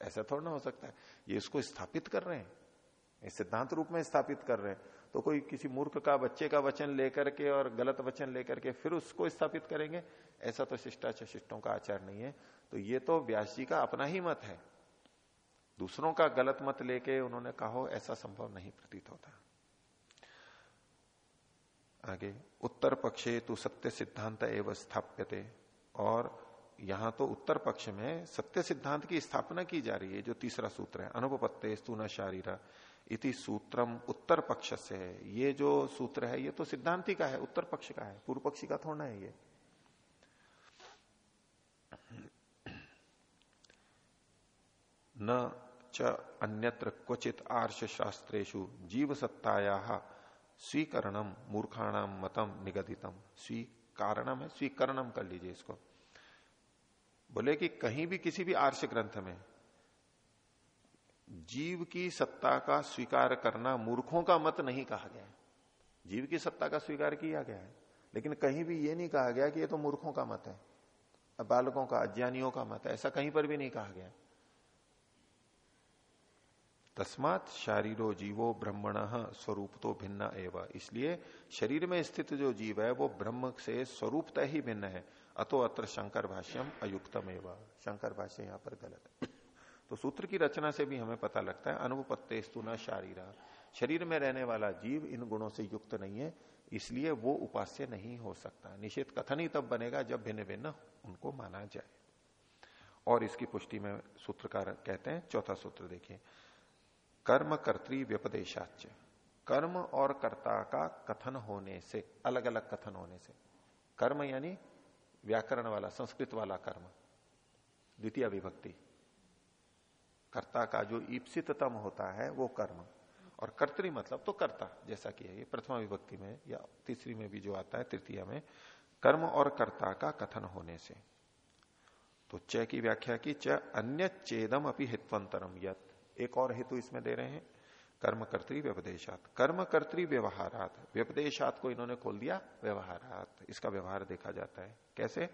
ऐसा थोड़ा ना हो सकता है। ये इसको स्थापित कर रहे हैं। सिद्धांत रूप में स्थापित कर रहे हैं। तो कोई किसी मूर्ख का, बच्चे का वचन लेकर के और गलत वचन लेकर के फिर उसको स्थापित करेंगे? ऐसा तो शिष्टाचार, शिष्टों का आचार नहीं है। तो ये तो व्यास जी का अपना ही मत है। दूसरों का गलत मत लेके उन्होंने कहा, ऐसा संभव नहीं प्रतीत होता। आगे, उत्तर पक्षे तो सत्य सिद्धांत एवं स्थाप्यते, और यहाँ तो उत्तर पक्ष में सत्य सिद्धांत की स्थापना की जा रही है, जो तीसरा सूत्र है अनुपत्ते स्तु न शारीरा इति सूत्रम उत्तर पक्ष से है ये जो सूत्र है, ये तो सिद्धांति का है, उत्तर पक्ष का है, पूर्व पक्षी का थोड़ा है ये। न अन्यत्र क्वचित आर्ष शास्त्रेशु जीव सत्ताया स्वीकरणम मूर्खाणाम मतम निगदितम स्वीकारणम है स्वीकरणम कर लीजिए इसको। बोले कि कहीं भी किसी भी आर्ष ग्रंथ में जीव की सत्ता का स्वीकार करना मूर्खों का मत नहीं कहा गया है। जीव की सत्ता का स्वीकार किया गया है, लेकिन कहीं भी ये नहीं कहा गया कि ये तो मूर्खों का मत है, बालकों का, अज्ञानियों का मत है, ऐसा कहीं पर भी नहीं कहा गया। तस्मात शारीरो जीवो ब्रह्मण स्वरूप तो भिन्न एवं। इसलिए शरीर में स्थित जो जीव है, वो ब्रह्म से स्वरूपतः ही भिन्न है। अतो अत्र शंकर भाष्यम अयुक्तम एवं शंकर भाष्य यहाँ पर गलत है। तो सूत्र की रचना से भी हमें पता लगता है अनुपत्ते स्तुना शारीरा। शरीर में रहने वाला जीव इन गुणों से युक्त नहीं है, इसलिए वो उपास्य नहीं हो सकता। निषेध कथन ही तब बनेगा जब भिन्न भिन्न उनको माना जाए। और इसकी पुष्टि में सूत्रकार कहते हैं, चौथा सूत्र देखिए। कर्म कर्तृ व्यपदेशाच कर्म और कर्ता का कथन होने से अलग अलग कथन होने से। कर्म यानी व्याकरण वाला, संस्कृत वाला कर्म। द्वितीय विभक्ति। कर्ता का जो ईप्सितम होता है, वो कर्म। और कर्तरी मतलब तो कर्ता, जैसा कि है ये प्रथमा विभक्ति में, या तीसरी में भी जो आता है, तृतीय में, कर्म और कर्ता का कथन होने से। तो च की व्याख्या की, च अन्य चेदम अपनी हितवंतरम यत। एक और हेतु इसमें दे रहे हैं कर्म कर्तरी व्यपदेशात। कर्म कर्तरी व्यवहारात। व्यपदेशात को इन्होंने खोल दिया, व्यवहारात। इसका व्यवहार देखा जाता है। कैसे?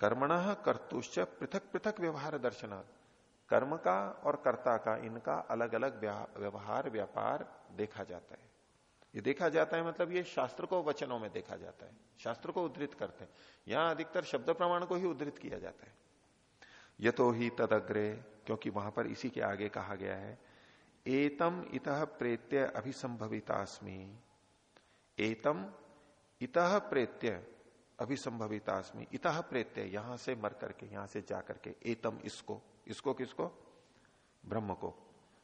कर्मण कर्तुश्च पृथक पृथक व्यवहार दर्शनात्। कर्म का और कर्ता का, इनका अलग अलग व्यवहार, व्यापार देखा जाता है। ये देखा जाता है मतलब ये शास्त्र को वचनों में देखा जाता है। शास्त्र को उद्धृत करते हैं। यहाँ अधिकतर शब्द प्रमाण को ही उद्धृत किया जाता है। ये तो ही तदग्रे क्योंकि वहाँ पर इसी के आगे कहा गया है, एतम इत प्रेत्य अभिसंभवितास्मी। एतम इत प्रेत्य अभिसंभवितास्मी। इत प्रेत्य, यहाँ से मर करके, यहाँ से जाकर के एतम इसको। इसको किसको? ब्रह्म को।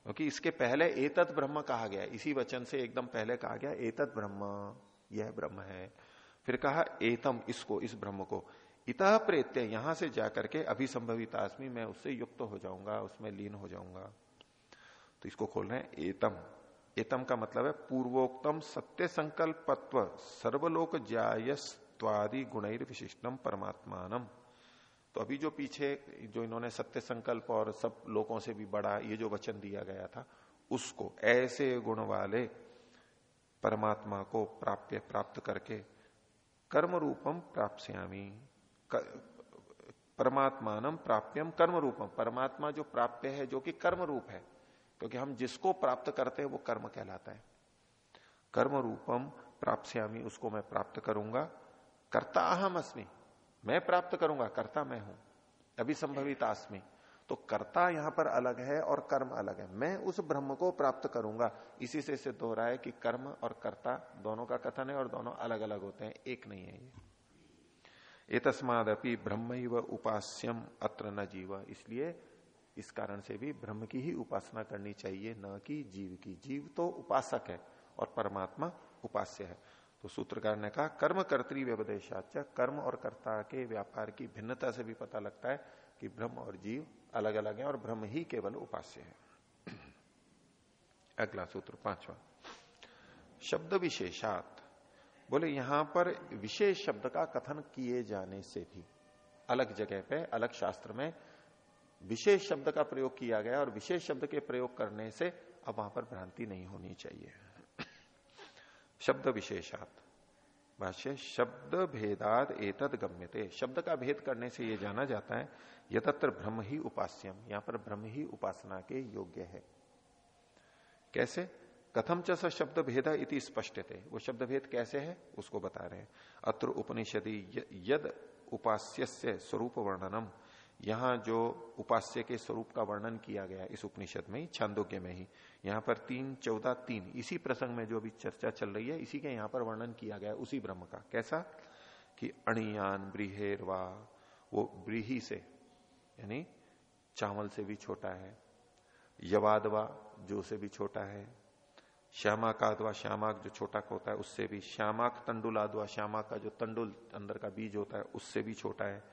क्योंकि इसके पहले एतत ब्रह्म कहा गया। इसी वचन से एकदम पहले कहा गया, एतत ब्रह्म, यह ब्रह्म है। फिर कहा, एतम इसको, इस ब्रह्म को। इतः प्रेत्य यहाँ से जाकर के अभिसंभवित आसमी मैं उससे युक्त तो हो जाऊँगा, उसमें लीन हो जाऊँगा। तो इसको खोल रहे हैं, एतम। एतम का मतलब है पूर्वोक्तम सत्य संकल्पत्व सर्वलोक जायस्वादि गुणैर विशिष्टम परमात्मानम। तो अभी जो पीछे जो इन्होंने सत्य संकल्प और सब लोगों से भी बड़ा, ये जो वचन दिया गया था, उसको, ऐसे गुण वाले परमात्मा को प्राप्य, प्राप्त करके कर्म रूपम प्राप्यामी परमात्मानम प्राप्यम कर्म रूपम परमात्मा जो प्राप्य है, जो कि कर्म रूप है, क्योंकि हम जिसको प्राप्त करते हैं, वो कर्म कहलाता है। कर्म रूपम प्राप्यामी उसको मैं प्राप्त करूँगा। कर्ता अहम अस्मी, मैं प्राप्त करूँगा, कर्ता मैं हूँ अभी संभवित आसमी तो कर्ता यहाँ पर अलग है और कर्म अलग है। मैं उस ब्रह्म को प्राप्त करूँगा। इसी से सिद्ध हो रहा है कि कर्म और कर्ता दोनों का कथन है और दोनों अलग अलग होते हैं, एक नहीं है ये। तस्मादपि ब्रह्म उपास्यम, अत्र न जीव। इसलिए इस कारण से भी ब्रह्म की ही उपासना करनी चाहिए, न कि जीव की। जीव तो उपासक है और परमात्मा उपास्य है। तो सूत्रकार ने कहा, कर्म कर्तरी व्यपदेशाच कर्म और कर्ता के व्यापार की भिन्नता से भी पता लगता है कि ब्रह्म और जीव अलग अलग हैं और ब्रह्म ही केवल उपास्य है। अगला सूत्र, पांचवा। शब्द विशेषात बोले, यहाँ पर विशेष शब्द का कथन किए जाने से भी अलग जगह पे, अलग शास्त्र में विशेष शब्द का प्रयोग किया गया और विशेष शब्द के प्रयोग करने से अब वहाँ पर भ्रांति नहीं होनी चाहिए। शब्द विशेषात। भाष्य, शब्द भेदाद एतद गम्यते। शब्द का भेद करने से यह जाना जाता है, यतत्र ब्रह्म ही उपास्यम। यहाँ पर ब्रह्म ही उपासना के योग्य है। कैसे? कथम च शब्द भेद इति स्पष्ट थे वो शब्द भेद कैसे है? उसको बता रहे हैं। अत्र उपनिषदि यद उपास्य स्वरूप वर्णनम। यहाँ जो उपास्य के स्वरूप का वर्णन किया गया इस उपनिषद में ही, छांदोग्य में ही। यहाँ पर तीन, चौदह, तीन, इसी प्रसंग में जो अभी चर्चा चल रही है, इसी के यहाँ पर वर्णन किया गया उसी ब्रह्म का। कैसा? कि अणियान, ब्रीहेर वा ब्रीही से, यानी चावल से भी छोटा है यवादवा जो से भी छोटा है श्यामाकादवा श्यामाक जो छोटा होता है, उससे भी। श्यामाक तंडुलादवा श्यामाक का जो तंडुल अंदर का बीज होता है, उससे भी छोटा है।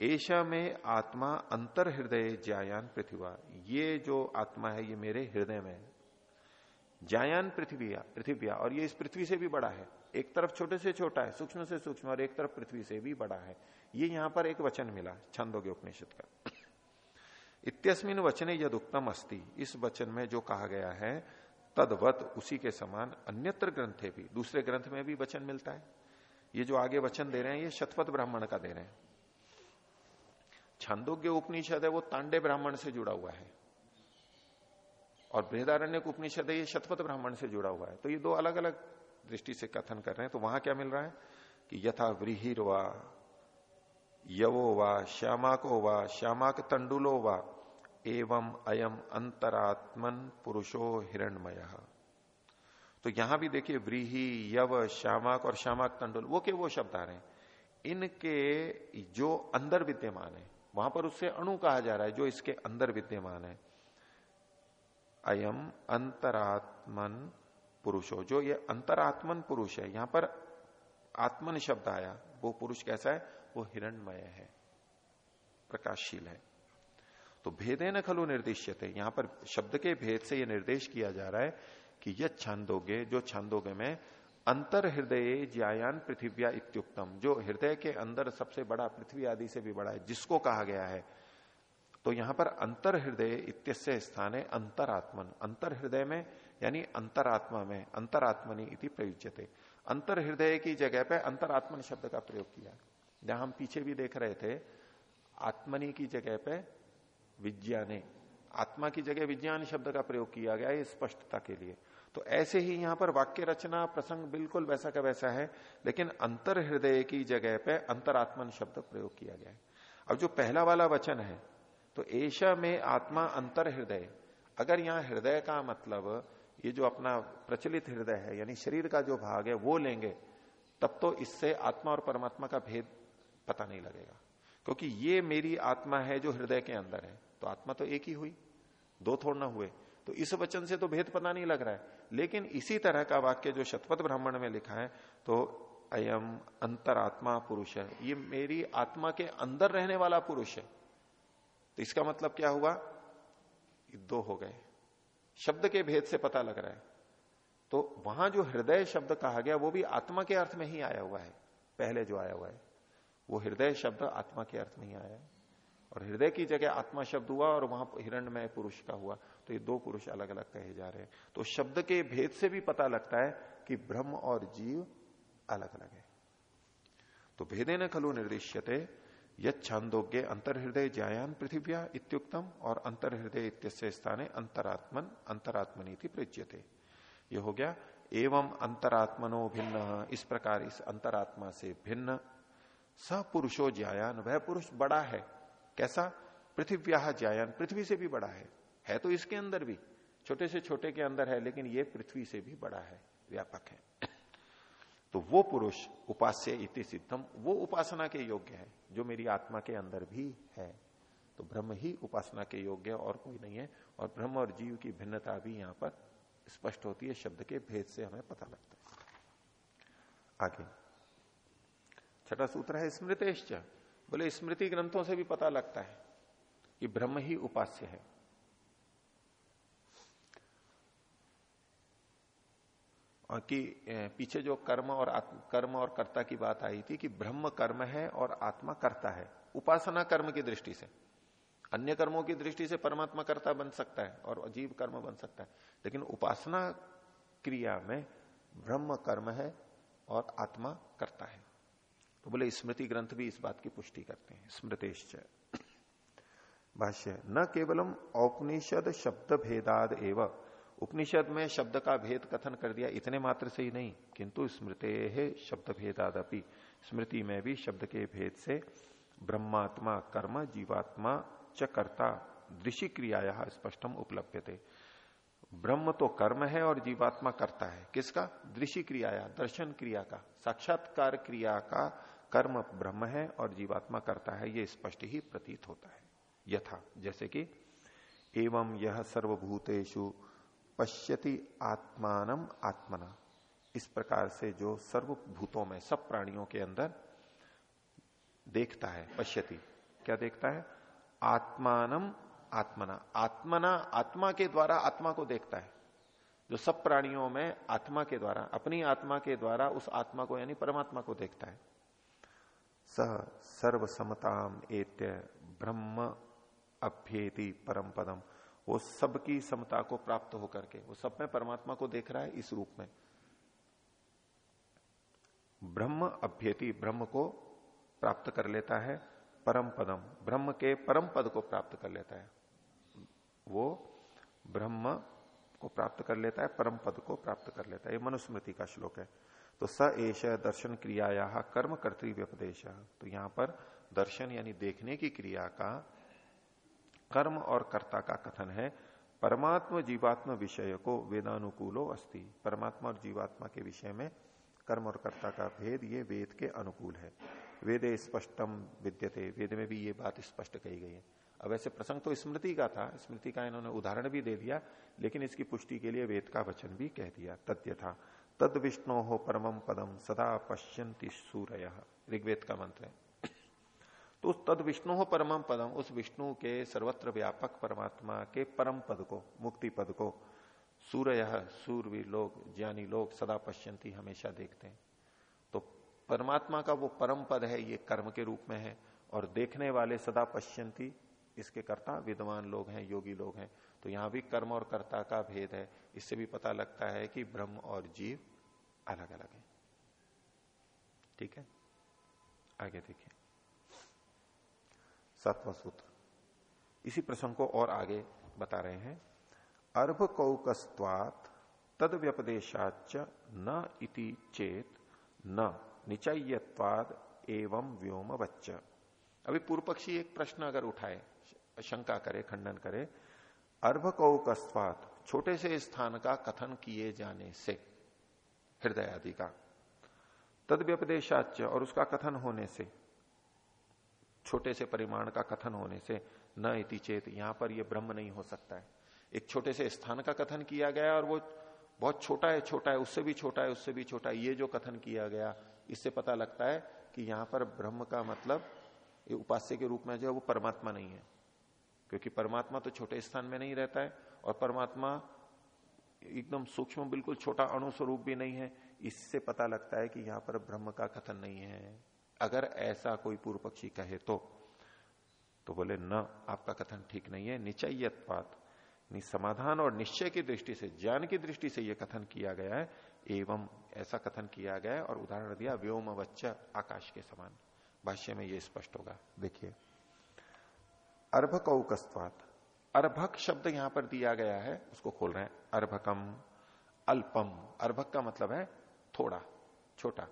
ऐशा में आत्मा अंतर हृदय ज्यायान पृथ्वा। ये जो आत्मा है, ये मेरे हृदय में है। जायान पृथ्वी पृथ्व्या और ये इस पृथ्वी से भी बड़ा है। एक तरफ़ छोटे से छोटा है, सूक्ष्म से सूक्ष्म, और एक तरफ़ पृथ्वी से भी बड़ा है। ये यहाँ पर एक वचन मिला छंदोग्य उपनिषद का। इत्यस्मिन वचने यद उत्तम अस्ति। इस वचन में जो कहा गया है तदवत उसी के समान अन्यत्र ग्रंथे भी, दूसरे ग्रंथ में भी वचन मिलता है। ये जो आगे वचन दे रहे हैं, ये शतपथ ब्राह्मण का दे रहे हैं। छंदोग्य उपनिषद है, वो तांडे ब्राह्मण से जुड़ा हुआ है। और बृहदारण्य उपनिषद है, ये शतपथ ब्राह्मण से जुड़ा हुआ है। तो ये दो अलग अलग दृष्टि से कथन कर रहे हैं। तो वहाँ क्या मिल रहा है कि यथा व्रीहिर वा वा, श्यामाको वा, श्यामाक तंडुलो वा एवं अयम अंतरात्मन पुरुषो हिरणमय। तो यहाँ भी देखिए, व्रीही, यव, श्यामाक और श्यामाक तंडुल, वो के वो शब्द आ रहे हैं। इनके जो अंदर विद्यमान है, वहाँ पर उससे अणु कहा जा रहा है, जो इसके अंदर विद्यमान है। अयम अंतरात्मन पुरुषो, जो ये अंतरात्मन पुरुष है, यहाँ पर आत्मन शब्द आया, वो पुरुष कैसा है? वो हिरणमय है, प्रकाशशील है। तो भेदे न खलु निर्दिश्यते। यहाँ पर शब्द के भेद से यह निर्देश किया जा रहा है कि यह छंदोगे जो छंदोगे में अंतर हृदय ज्यायान पृथ्व्या इत्युक्तम, जो हृदय के अंदर सबसे बड़ा पृथ्वी आदि से भी बड़ा है, जिसको कहा गया है। तो यहाँ पर अंतर हृदय इत्यस्य स्थान है अंतरात्मन। अंतर हृदय में, यानी अंतरात्मा में, अंतरात्मनि इति प्रयुज्यते। अंतर हृदय की जगह पे अंतरात्मन शब्द का प्रयोग किया। जहाँ हम पीछे भी देख रहे थे, आत्मनि की जगह पे विज्ञाने आत्मा की जगह विज्ञान शब्द का प्रयोग किया गया है स्पष्टता के लिए। तो ऐसे ही यहाँ पर वाक्य रचना, प्रसंग बिल्कुल वैसा का वैसा है, लेकिन अंतर हृदय की जगह पे अंतरात्मन शब्द प्रयोग किया गया है। अब जो पहला वाला वचन है तो ऐशा में आत्मा अंतर हृदय अगर यहाँ हृदय का मतलब ये जो अपना प्रचलित हृदय है, यानी शरीर का जो भाग है, वो लेंगे, तब तो इससे आत्मा और परमात्मा का भेद पता नहीं लगेगा। क्योंकि ये मेरी आत्मा है जो हृदय के अंदर है। तो आत्मा तो एक ही हुई, दो थोड़ ना हुए। तो इस वचन से तो भेद पता नहीं लग रहा है। लेकिन इसी तरह का वाक्य जो शतपथ ब्राह्मण में लिखा है तो अयम अंतरात्मा पुरुष है। ये मेरी आत्मा के अंदर रहने वाला पुरुष है। तो इसका मतलब क्या हुआ? दो हो गए। शब्द के भेद से पता लग रहा है। तो वहाँ जो हृदय शब्द कहा गया, वो भी आत्मा के अर्थ में ही आया हुआ है। पहले जो आया हुआ है। वो हृदय शब्द आत्मा के अर्थ में ही आया। और हृदय की जगह आत्मा शब्द हुआ और वहाँ हिरण्यमय पुरुष का हुआ। तो ये दो पुरुष अलग अलग कहे जा रहे हैं। तो शब्द के भेद से भी पता लगता है कि ब्रह्म और जीव अलग अलग है। तो भेदे न खलु निर्दिश्यते यंदोग्य अंतर हृदय ज्यायान पृथिव्या इत्युक्तम, और अंतर हृदय इत्यस्य स्थाने अंतरात्मन, अंतरात्मनीति प्रज्यते ये हो गया एवं अंतरात्मनो भिन्न, इस प्रकार इस अंतरात्मा से भिन्न स पुरुषो ज्यायान वह पुरुष बड़ा है। कैसा? पृथ्व्या ज्यायान पृथ्वी से भी बड़ा है। है तो इसके अंदर भी। छोटे से छोटे के अंदर है, लेकिन ये पृथ्वी से भी बड़ा है। व्यापक है। तो वो पुरुष उपास्य इति सिद्धम, वो उपासना के योग्य है, जो मेरी आत्मा के अंदर भी है। तो ब्रह्म ही उपासना के योग्य और कोई नहीं है। और ब्रह्म और जीव की भिन्नता भी यहाँ पर स्पष्ट होती है, शब्द के भेद से हमें पता लगता है। आगे। छठा सूत्र है स्मृतेश्च। बोले, स्मृति ग्रंथों से भी पता लगता है कि ब्रह्म ही उपास्य है। और कि पीछे जो कर्म और कर्म और कर्ता की बात आई थी कि ब्रह्म कर्म है और आत्मा कर्ता है, उपासना कर्म की दृष्टि से। अन्य कर्मों की दृष्टि से परमात्मा कर्ता बन सकता है और अजीब कर्म बन सकता है। लेकिन उपासना क्रिया में ब्रह्म कर्म है और आत्मा करता है। तो बोले, स्मृति ग्रंथ भी इस बात की पुष्टि करते हैं, स्मृतेश्च। भाष्य, न केवलम औपनिषद शब्द भेदाद एवं। उपनिषद में शब्द का भेद कथन कर दिया इतने मात्र से ही नहीं, किंतु स्मृते शब्द भेदादपि। स्मृति में भी शब्द के भेद से ब्रह्मात्मा, कर्म, जीवात्मा च कर्ता, दृषि क्रिया स्पष्टम उपलब्ध ब्रह्म तो कर्म है और जीवात्मा करता है। किसका? दृषि क्रिया या दर्शन क्रिया का। साक्षात्कार क्रिया का कर्म ब्रह्म है और जीवात्मा करता है, ये स्पष्ट ही प्रतीत होता है। यथा, जैसे कि, एवं यह सर्वभूतेषु पश्यति आत्मान आत्मना। इस प्रकार से जो सर्वभूतों में, सब प्राणियों के अंदर देखता है, पश्यति, क्या देखता है? आत्मानम आत्मना। आत्मना, आत्मा के द्वारा आत्मा को देखता है। जो सब प्राणियों में आत्मा के द्वारा, अपनी आत्मा के द्वारा उस आत्मा को यानी परमात्मा को देखता है। सह सर्व समताम एत्य ब्रह्म अभ्येति परम पदम। वो सबकी समता को प्राप्त होकर के, वो सब में परमात्मा को देख रहा है इस रूप में। ब्रह्म अभ्येति ब्रह्म को प्राप्त कर लेता है परम पदम। ब्रह्म के परम पद को प्राप्त कर लेता है। वो ब्रह्म को प्राप्त कर लेता है, परम पद को प्राप्त कर लेता है। ये मनुस्मृति का श्लोक है। तो स एश दर्शन क्रियाया कर्म कर्तव्यपदेश। तो यहाँ पर दर्शन यानी देखने की क्रिया का कर्म और कर्ता का कथन है। परमात्मा जीवात्मा विषय को वेदानुकूलो अस्ति। परमात्मा और जीवात्मा के विषय में कर्म और कर्ता का भेद ये वेद के अनुकूल है। वेदे स्पष्टम विद्यते। वेद में भी ये बात स्पष्ट कही गई है। अब वैसे प्रसंग तो स्मृति का था, स्मृति का इन्होंने उदाहरण भी दे दिया, लेकिन इसकी पुष्टि के लिए वेद का वचन भी कह दिया, तथ्य था। तद विष्णु हो परमम पदम सदा पश्यंति सूर्य। ऋग्वेद का मंत्र है। तो उस तद विष्णु हो परम पदम उस विष्णु के सर्वत्र व्यापक परमात्मा के परम पद को, मुक्ति पद को, सूर्य सूर्यवीर लोग ज्ञानी लोग सदा पश्यंती हमेशा देखते हैं। तो परमात्मा का वो परम पद है, ये कर्म के रूप में है, और देखने वाले सदा पश्यंती इसके कर्ता विद्वान लोग हैं, योगी लोग हैं। तो यहाँ भी कर्म और कर्ता का भेद है। इससे भी पता लगता है कि ब्रह्म और जीव अलग अलग है। ठीक है? आगे देखिए। सातवां सूत्र। इसी प्रसंग को और आगे बता रहे हैं। अर्भ कौकस्वात तद व्यपदेशाच न इति चेत न निचयत्वाद एवं व्योम बच्च अभी पूर्व पक्षी एक प्रश्न अगर उठाए शंका करे, खंडन करे अर्भ कौकस्वात छोटे से स्थान का कथन किए जाने से, हृदय आदि का। तद व्यपदेशाच और उसका कथन होने से, छोटे से परिमाण का कथन होने से, न इति चेत, यहाँ पर यह ब्रह्म नहीं हो सकता है। एक छोटे से स्थान का कथन किया गया और वो बहुत छोटा है छोटा है, उससे भी छोटा है, उससे भी छोटा है, ये जो कथन किया गया, इससे पता लगता है कि यहाँ पर ब्रह्म का मतलब उपास्य के रूप में जो है वो परमात्मा नहीं है। क्योंकि परमात्मा तो छोटे स्थान में नहीं रहता है और परमात्मा एकदम सूक्ष्म, बिल्कुल छोटा अणु स्वरूप भी नहीं है। इससे पता लगता है कि यहाँ पर ब्रह्म का कथन नहीं है। अगर ऐसा कोई पूर्व पक्षी कहे तो तो बोले, न, आपका कथन ठीक नहीं है। निचयत्वात समाधान और निश्चय की दृष्टि से, ज्ञान की दृष्टि से यह कथन किया गया है। एवं ऐसा कथन किया गया है और उदाहरण दिया व्योम वच्च आकाश के समान। भाष्य में यह स्पष्ट होगा। देखिए अर्भकौकस्वात अर्भक शब्द यहाँ पर दिया गया है, उसको खोल रहे हैं। अर्भकम, अल्पम। अर्भक का मतलब है थोड़ा, छोटा।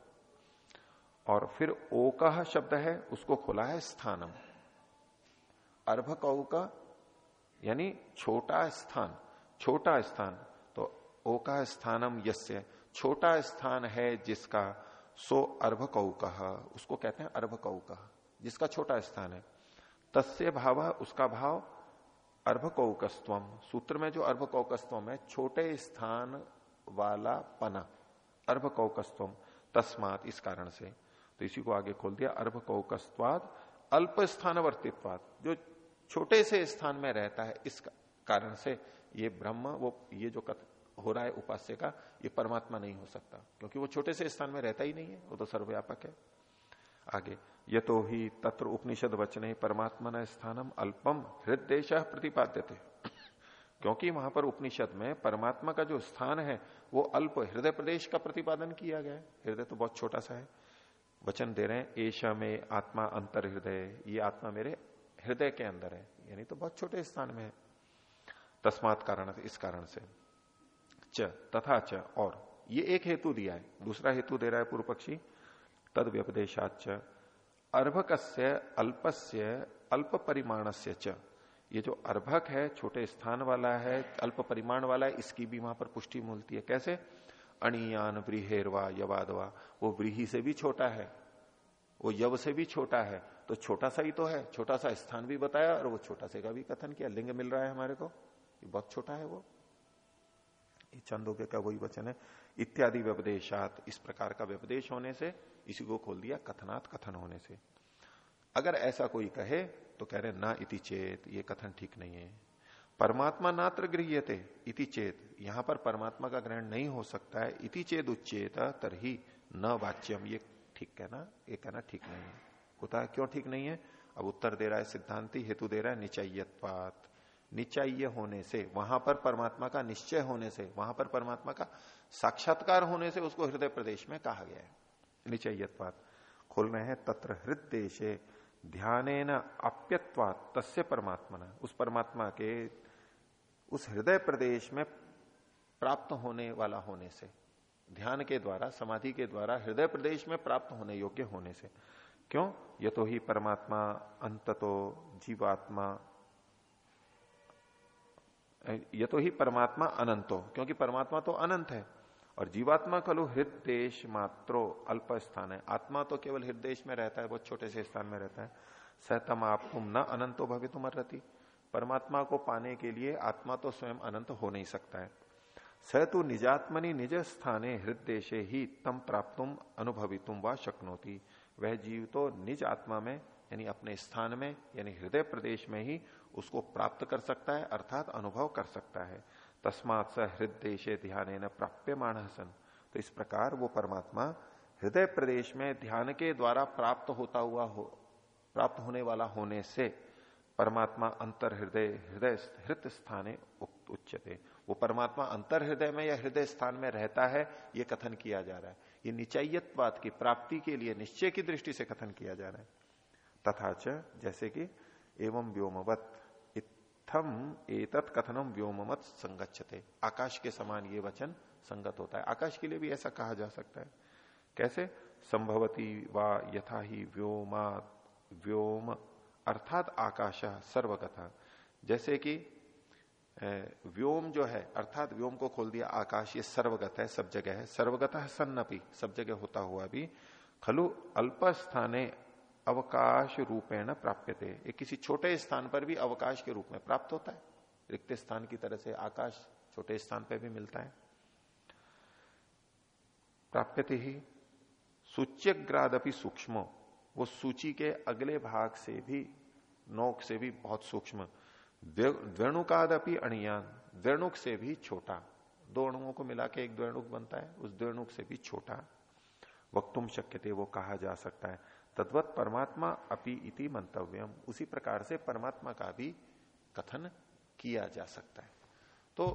और फिर ओकह शब्द है, उसको खोला है स्थानम। अर्भक का यानी छोटा स्थान छोटा स्थान। तो ओका स्थानम यस्य, छोटा स्थान है जिसका, सो अर्भ कह उसको कहते हैं अर्भ कह जिसका छोटा स्थान है। तस्य भाव उसका भाव अर्भकौकस्वम सूत्र में जो अर्भकौकस्वम है, छोटे स्थान वाला पना अर्भकौकस्वम तस्मात इस कारण से। तो इसी को आगे खोल दिया अर्भकौकस्वाद अल्प स्थानवर्तित्वाद जो छोटे से स्थान में रहता है, इस कारण से ये ब्रह्म, वो, ये जो कथ हो रहा है उपास्य का, ये परमात्मा नहीं हो सकता। क्योंकि वो छोटे से स्थान में रहता ही नहीं है, वो तो सर्वव्यापक है। आगे ये तो ही तत्र उपनिषद वचने परमात्मा न स्थानम अल्पम हृदय प्रतिपाद्य क्योंकि वहाँ पर उपनिषद में परमात्मा का जो स्थान है, वो अल्प हृदय प्रदेश का प्रतिपादन किया गया है। हृदय तो बहुत छोटा सा है। वचन दे रहे हैं एशा में आत्मा अंतर हृदय, ये आत्मा मेरे हृदय के अंदर है। यानी तो बहुत छोटे स्थान में है। तस्मात कारण इस कारण से। च, तथा च, और, ये एक हेतु दिया है। दूसरा हेतु दे रहा है पूर्व पक्षी तद व्यपदेशाच अर्भक अल्पस्य अल्प परिमाण से च। ये जो अर्भक है, छोटे स्थान वाला है अल्प परिमाण वाला है, इसकी भी वहाँ पर पुष्टि मिलती है। कैसे? अणियान व्रीहेरवा यवादवा। वो व्रीही से भी छोटा है, वो यव से भी छोटा है। तो छोटा सा ही तो है, छोटा सा स्थान भी बताया और वो छोटा से का भी कथन किया। लिंग मिल रहा है हमारे को? बहुत छोटा है वो। चंदोग्य का वही वचन है? इत्यादि व्यपदेशात, इस प्रकार का व्यपदेश होने से, इसी को खोल दिया कथनात् कथन होने से। अगर ऐसा कोई कहे तो कह रहे, ना इति चेत, ये कथन ठीक नहीं है। परमात्मा नात्र गृह्यते, इति चेत, यहाँ पर परमात्मा का ग्रहण नहीं हो सकता है। इति चेत उच्चेत, तरही न वाच्यम, ये ठीक कहना ये कहना ठीक नहीं है। होता है क्यों ठीक नहीं है? अब उत्तर दे रहा है, सिद्धांति हेतु दे रहा है, निचयत्वात। निचय होने से, वहाँ पर परमात्मा का निश्चय होने से, वहाँ पर परमात्मा का साक्षात्कार होने से उसको हृदय प्रदेश में कहा गया है। निचयत्वात खोल रहे हैं तत्र हृदय से ध्यान अप्यत्वात तस्य परमात्मा उस परमात्मा के उस हृदय प्रदेश में प्राप्त होने वाला होने से, ध्यान के द्वारा, समाधि के द्वारा, हृदय प्रदेश में प्राप्त होने योग्य होने से। क्यों? ये तो ही परमात्मा अंततो जीवात्मा ये तो ही परमात्मा अनंतो, क्योंकि परमात्मा तो अनंत है। और जीवात्मा कलु हृदय मात्रो अल्प स्थान है। आत्मा तो केवल हृदय में रहता है, बहुत छोटे से स्थान में रहता है। सहतम आप तुम न अनंतो भवे तुम रहती परमात्मा को पाने के लिए आत्मा तो स्वयं अनंत हो नहीं सकता है। स तो निजात्मनि निज स्थाने हृदय ही तम प्राप्त अनुभवी तुम शक्नोती। वह जीव तो निज आत्मा में यानी अपने स्थान में, यानी हृदय प्रदेश में ही उसको प्राप्त कर सकता है, अर्थात अनुभव कर सकता है। तस्मात स हृदय ध्यान न प्राप्य मानसन तो इस प्रकार वो परमात्मा हृदय प्रदेश में ध्यान के द्वारा प्राप्त होता हुआ हो, प्राप्त होने वाला होने से परमात्मा अंतर हृदय हृदय हृत स्थाने उच्चते वो परमात्मा अंतर हृदय में या हृदय स्थान में रहता है, ये कथन किया जा रहा है। ये निचयत्वाद की प्राप्ति के लिए, निश्चय की दृष्टि से कथन किया जा रहा है। तथा च जैसे कि एवं व्योमवत इत्थम एतत् कथनम व्योमवत संगच्छते। आकाश के समान ये वचन संगत होता है। आकाश के लिए भी ऐसा कहा जा सकता है। कैसे? संभवती वा यथा ही व्योमा, व्योम, अर्थात आकाश, सर्वकथा। जैसे कि व्योम जो है, अर्थात व्योम को खोल दिया, आकाश ये सर्वगत है, सब जगह है। सर्वगत सन्नपी, सब जगह होता हुआ भी, खलु अल्प स्थाने अवकाश रूपेण प्राप्य थे ये किसी छोटे स्थान पर भी अवकाश के रूप में प्राप्त होता है। रिक्त स्थान की तरह से आकाश छोटे स्थान पर भी मिलता है। प्राप्यते ही सूच्यग्राद अपनी सूक्ष्म। वो सूची के अगले भाग से भी, नोक से भी बहुत सूक्ष्म। द्वेणुकादपि अणियान। द्वेणुक से भी छोटा। दो अणुओं को मिला के एक द्वेणुक बनता है। उस द्वेणुक से भी छोटा। वक्तुम शक्य वो कहा जा सकता है। तद्वत परमात्मा अपि इति मंतव्यम। उसी प्रकार से परमात्मा का भी कथन किया जा सकता है। तो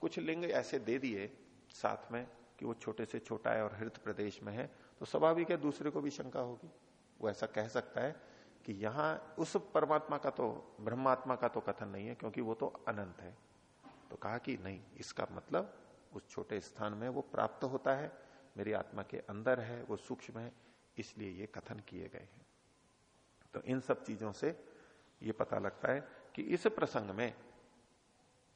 कुछ लिंग ऐसे दे दिए साथ में कि वो छोटे से छोटा है और हृदय प्रदेश में है तो स्वाभाविक है दूसरे को भी शंका होगी। वो ऐसा कह सकता है कि यहाँ उस परमात्मा का तो ब्रह्मात्मा का तो कथन नहीं है, क्योंकि वो तो अनंत है। तो कहा कि नहीं, इसका मतलब उस छोटे स्थान में वो प्राप्त होता है, मेरी आत्मा के अंदर है, वो सूक्ष्म है इसलिए ये कथन किए गए हैं। तो इन सब चीज़ों से ये पता लगता है कि इस प्रसंग में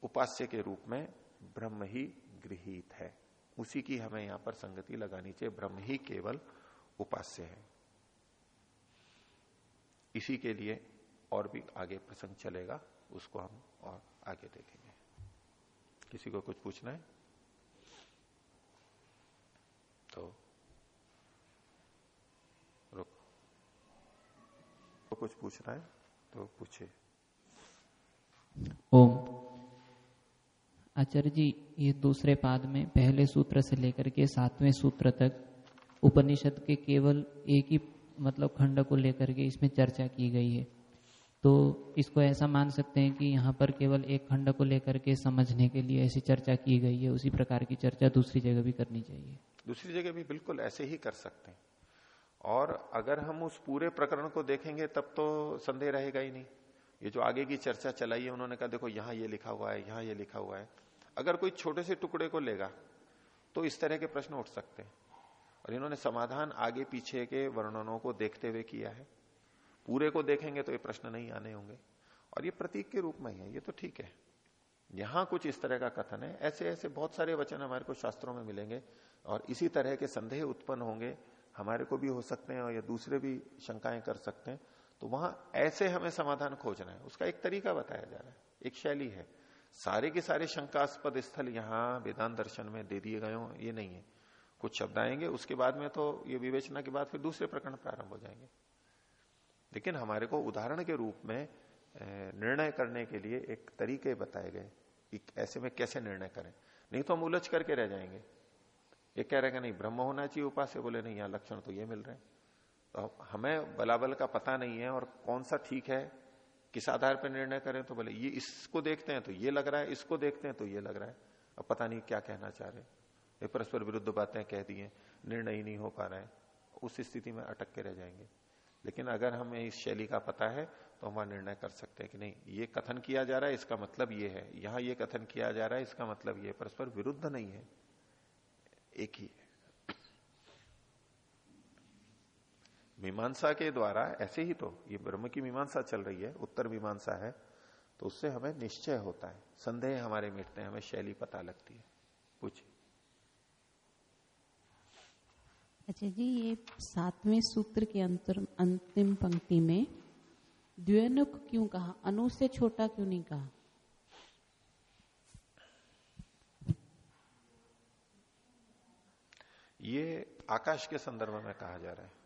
उपास्य के रूप में ब्रह्म ही गृहित है। उसी की हमें यहाँ पर संगति लगानी चाहिए। ब्रह्म ही केवल उपास्य है। इसी के लिए और भी आगे प्रसंग चलेगा, उसको हम और आगे देखेंगे। किसी को कुछ पूछना है? तो रुक तो कुछ पूछना है तो पूछे ओम। आचार्य जी ये दूसरे पाद में पहले सूत्र से लेकर के सातवें सूत्र तक उपनिषद के केवल एक ही मतलब खंड को लेकर के इसमें चर्चा की गई है। तो इसको ऐसा मान सकते हैं कि यहाँ पर केवल एक खंड को लेकर के समझने के लिए ऐसी चर्चा की गई है उसी प्रकार की चर्चा दूसरी जगह भी करनी चाहिए। दूसरी जगह भी बिल्कुल ऐसे ही कर सकते हैं। और अगर हम उस पूरे प्रकरण को देखेंगे, तब तो संदेह रहेगा ही नहीं। ये जो आगे की चर्चा चलाई है, उन्होंने कहा, देखो, यहाँ ये लिखा हुआ है, यहाँ ये लिखा हुआ है। अगर कोई छोटे से टुकड़े को लेगा तो इस तरह के प्रश्न उठ सकते हैं। और इन्होंने समाधान आगे पीछे के वर्णनों को देखते हुए किया है। पूरे को देखेंगे तो ये प्रश्न नहीं आने होंगे। और ये प्रतीक के रूप में ही है, ये तो ठीक है। यहाँ कुछ इस तरह का कथन है। ऐसे ऐसे बहुत सारे वचन हमारे को शास्त्रों में मिलेंगे और इसी तरह के संदेह उत्पन्न होंगे। हमारे को भी हो सकते हैं और या दूसरे भी शंकाएँ कर सकते हैं तो वहाँ ऐसे हमें समाधान खोजना है। उसका एक तरीका बताया जा रहा है, एक शैली है। सारे के सारे शंकास्पद स्थल यहाँ वेदांत दर्शन में दे दिए गए हो, ये नहीं है। कुछ शब्द आएँगे, उसके बाद में तो ये विवेचना के बाद फिर दूसरे प्रकरण प्रारंभ हो जाएँगे। लेकिन हमारे को उदाहरण के रूप में निर्णय करने के लिए एक तरीके बताए गए, कि ऐसे में कैसे निर्णय करें। नहीं तो हम उलझ करके रह जाएँगे। ये कह रहे नहीं, ब्रह्म होना चाहिए उपास से बोले, नहीं, यहाँ लक्षण तो ये मिल रहे हैं। तो हमें बलाबल का पता नहीं है और कौन सा ठीक है, किस आधार पर निर्णय करें तो बोले, ये इसको देखते हैं तो ये लग रहा है, इसको देखते हैं तो ये लग रहा है। अब पता नहीं क्या कहना चाह रहे ये परस्पर विरुद्ध बातें कह दी हैं निर्णय ही नहीं हो पा रहा है। उस स्थिति में अटक के रह जाएँगे। लेकिन अगर हमें इस शैली का पता है तो हम निर्णय कर सकते हैं कि नहीं, ये कथन किया जा रहा है, इसका मतलब ये है। यहाँ ये कथन किया जा रहा है, इसका मतलब ये परस्पर विरुद्ध नहीं है। एक ही है। मीमांसा के द्वारा, ऐसे ही तो ये ब्रह्म की मीमांसा चल रही है, उत्तर मीमांसा है तो उससे हमें निश्चय होता है, संदेह हमारे मिटते हैं, हमें शैली पता लगती है। पूछिए। अच्छा जी, ये सातवें सूत्र के अंतर, अंतिम पंक्ति में, द्व्यनुक क्यों कहा, अनु से छोटा क्यों नहीं कहा? ये आकाश के संदर्भ में कहा जा रहा है।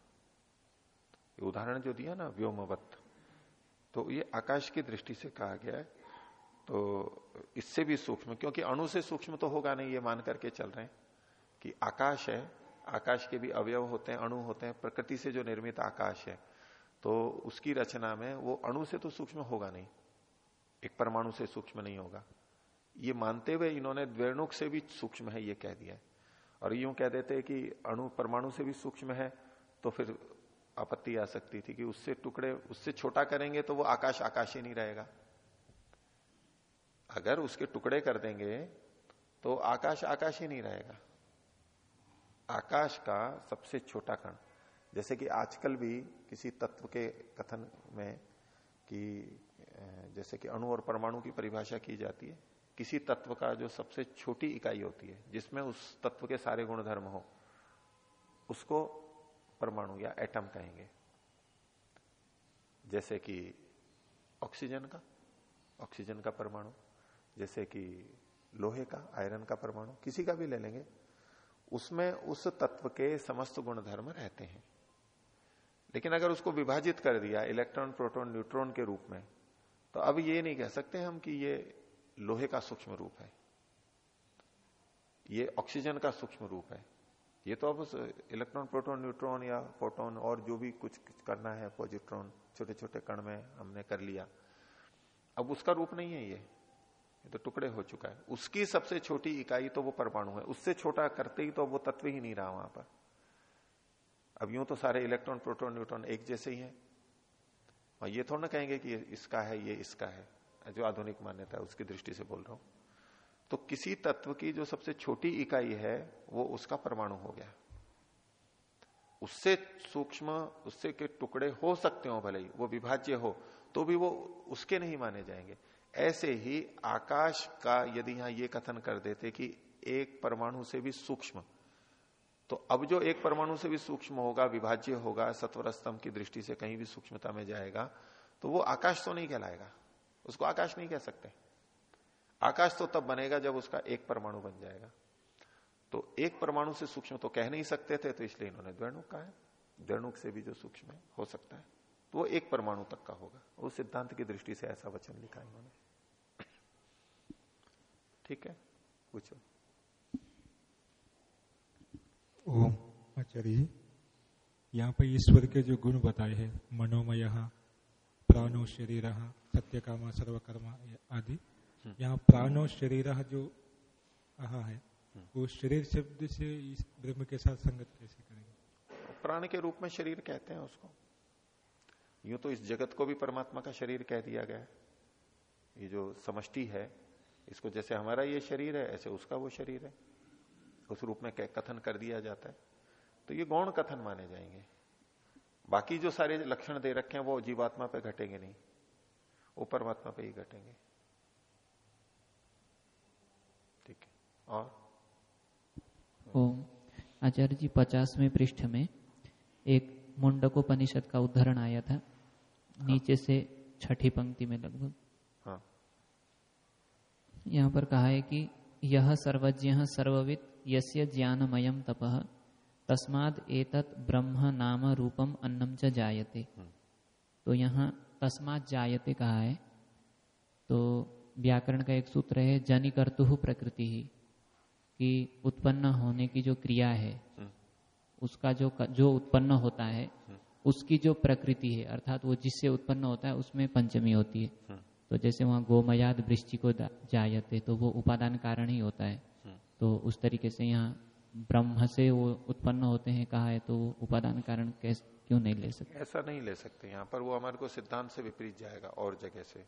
उदाहरण जो दिया ना, व्योमवत तो ये आकाश की दृष्टि से कहा गया है। तो इससे भी सूक्ष्म, क्योंकि अणु से सूक्ष्म तो होगा नहीं, ये मान करके चल रहे हैं कि आकाश है, आकाश के भी अवयव होते हैं, अणु होते हैं, प्रकृति से जो निर्मित आकाश है तो उसकी रचना में वो अणु से तो सूक्ष्म होगा नहीं, एक परमाणु से सूक्ष्म नहीं होगा। ये मानते हुए इन्होंने द्वेणुक से भी सूक्ष्म है, ये कह दिया और यूँ कह देते कि अणु परमाणु से भी सूक्ष्म है तो फिर आपत्ति आ सकती थी कि उससे टुकड़े, उससे छोटा करेंगे तो वो आकाश आकाश ही नहीं रहेगा। अगर उसके टुकड़े कर देंगे तो आकाश आकाश ही नहीं रहेगा। आकाश का सबसे छोटा कण, जैसे कि आजकल भी किसी तत्व के कथन में कि जैसे कि अणु और परमाणु की परिभाषा की जाती है किसी तत्व का जो सबसे छोटी इकाई होती है, जिसमें उस तत्व के सारे गुण धर्म हो, उसको परमाणु या एटम कहेंगे। जैसे कि ऑक्सीजन का ऑक्सीजन का परमाणु, जैसे कि लोहे का आयरन का परमाणु, किसी का भी ले लेंगे, उसमें उस तत्व के समस्त गुण धर्म रहते हैं। लेकिन अगर उसको विभाजित कर दिया इलेक्ट्रॉन प्रोटॉन न्यूट्रॉन के रूप में तो अब ये नहीं कह सकते हम कि ये लोहे का सूक्ष्म रूप है। ये ऑक्सीजन का सूक्ष्म रूप है। ये तो अब इलेक्ट्रॉन, प्रोटॉन, न्यूट्रॉन या फोटोन और जो भी कुछ करना है, पॉजिट्रॉन छोटे छोटे कण में हमने कर लिया। अब उसका रूप नहीं है ये। ये तो टुकड़े हो चुका है। उसकी सबसे छोटी इकाई तो वो परमाणु है। उससे छोटा करते ही तो वो तत्व ही नहीं रहा वहाँ पर। अब यूँ तो सारे इलेक्ट्रॉन, प्रोटॉन, न्यूट्रॉन एक जैसे ही है। और ये थोड़ा ना कहेंगे कि इसका है, ये इसका है। जो आधुनिक मान्यता है, उसकी दृष्टि से बोल रहा हूँ। तो किसी तत्व की जो सबसे छोटी इकाई है, वो उसका परमाणु हो गया। उससे सूक्ष्म, उससे के टुकड़े हो सकते हो, भले ही वो विभाज्य हो तो भी वो उसके नहीं माने जाएँगे। ऐसे ही आकाश का यदि यहाँ ये कथन कर देते कि एक परमाणु से भी सूक्ष्म तो अब जो एक परमाणु से भी सूक्ष्म होगा, विभाज्य होगा सत्वर स्तंभ की दृष्टि से कहीं भी सूक्ष्मता में जाएगा तो वो आकाश तो नहीं कहलाएगा। उसको आकाश नहीं कह सकते। आकाश तो तब बनेगा जब उसका एक परमाणु बन जाएगा। तो एक परमाणु से सूक्ष्म तो कह नहीं सकते थे तो इसलिए इन्होंने द्वेणुक कहा है। द्वेणुक से भी जो सूक्ष्म है, हो सकता है। तो वो एक परमाणु तक का होगा। उस सिद्धांत की दृष्टि से ऐसा वचन लिखा इन्होंने। ठीक है? पूछो। ओम आचार्य यहाँ पर ईश्वर के जो गुण बताए हैं, मनोमय प्राणो शरीर सत्य कामा सर्वकर्मा आदि। हम्म। यहाँ प्राणो शरीर जो आहा है हम्म। वो शरीर शब्द से इस ब्रह्म के साथ संगत कैसे करेंगे? प्राण के रूप में शरीर कहते हैं उसको। यूँ तो इस जगत को भी परमात्मा का शरीर कह दिया गया ये जो समष्टि है इसको जैसे हमारा ये शरीर है ऐसे उसका वो शरीर है। उस रूप में कथन कर दिया जाता है। तो ये गौण कथन माने जाएँगे। बाकी जो सारे लक्षण दे रखे हैं वो जीवात्मा पे घटेंगे नहीं। वो परमात्मा पे ही घटेंगे। ठीक है। और? ओम। आचार्य जी पचासवें पृष्ठ में एक मुंडकोपनिषद का उदाहरण आया था। हाँ। नीचे से छठी पंक्ति में लगभग। हाँ। यहाँ पर कहा है कि यह सर्वज्ञ सर्वविद यस्य ज्ञानमयम तप। तस्माद एतत् ब्रह्म नाम रूपम अन्नम च जायते हम्म। तो यहाँ तस्मात जायते कहा है तो व्याकरण का एक सूत्र है जनि कर्तु प्रकृति ही कि उत्पन्न होने की जो क्रिया है हम्म। उसका जो जो उत्पन्न होता है हम्म। उसकी जो प्रकृति है अर्थात वो जिससे उत्पन्न होता है उसमें पंचमी होती है तो जैसे वहाँ गोमयाद वृष्टि को जायते तो वो उपादान कारण ही होता है तो उस तरीके से यहाँ ब्रह्म से वो उत्पन्न होते हैं, कहा है तो उपादान कारण कैसे, क्यों नहीं ले सकते? ऐसा नहीं ले सकते यहाँ पर, वो हमारे को सिद्धांत से विपरीत जाएगा और जगह से।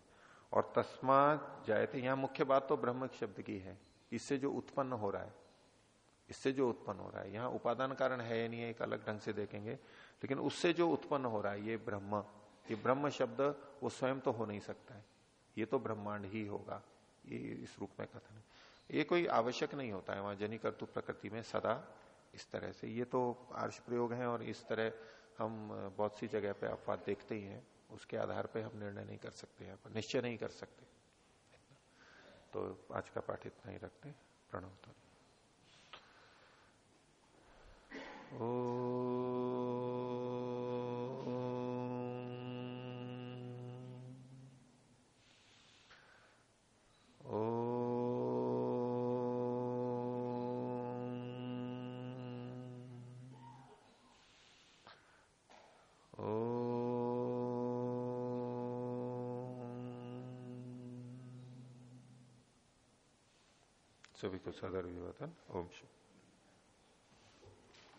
और तस्मा जाए थे यहाँ मुख्य बात तो ब्रह्म शब्द की है। इससे जो उत्पन्न हो रहा है, इससे जो उत्पन्न हो रहा है, यहाँ उपादान कारण है या नहीं है, एक अलग ढंग से देखेंगे। लेकिन उससे जो उत्पन्न हो रहा है, ये ब्रह्म ये ब्रह्म शब्द वो स्वयं तो हो नहीं सकता है। ये तो ब्रह्मांड ही होगा, ये इस रूप में कथन है। ये कोई आवश्यक नहीं होता है वहाँ जनी कर्तु प्रकृति में सदा इस तरह से ये तो आर्ष प्रयोग है और इस तरह हम बहुत सी जगह पे अपवाद देखते ही हैं उसके आधार पे हम निर्णय नहीं कर सकते यहाँ पर निश्चय नहीं कर सकते तो आज का पाठ इतना ही रखते प्रणव तो Oh. सभी को सदर विवतन ओम शुभ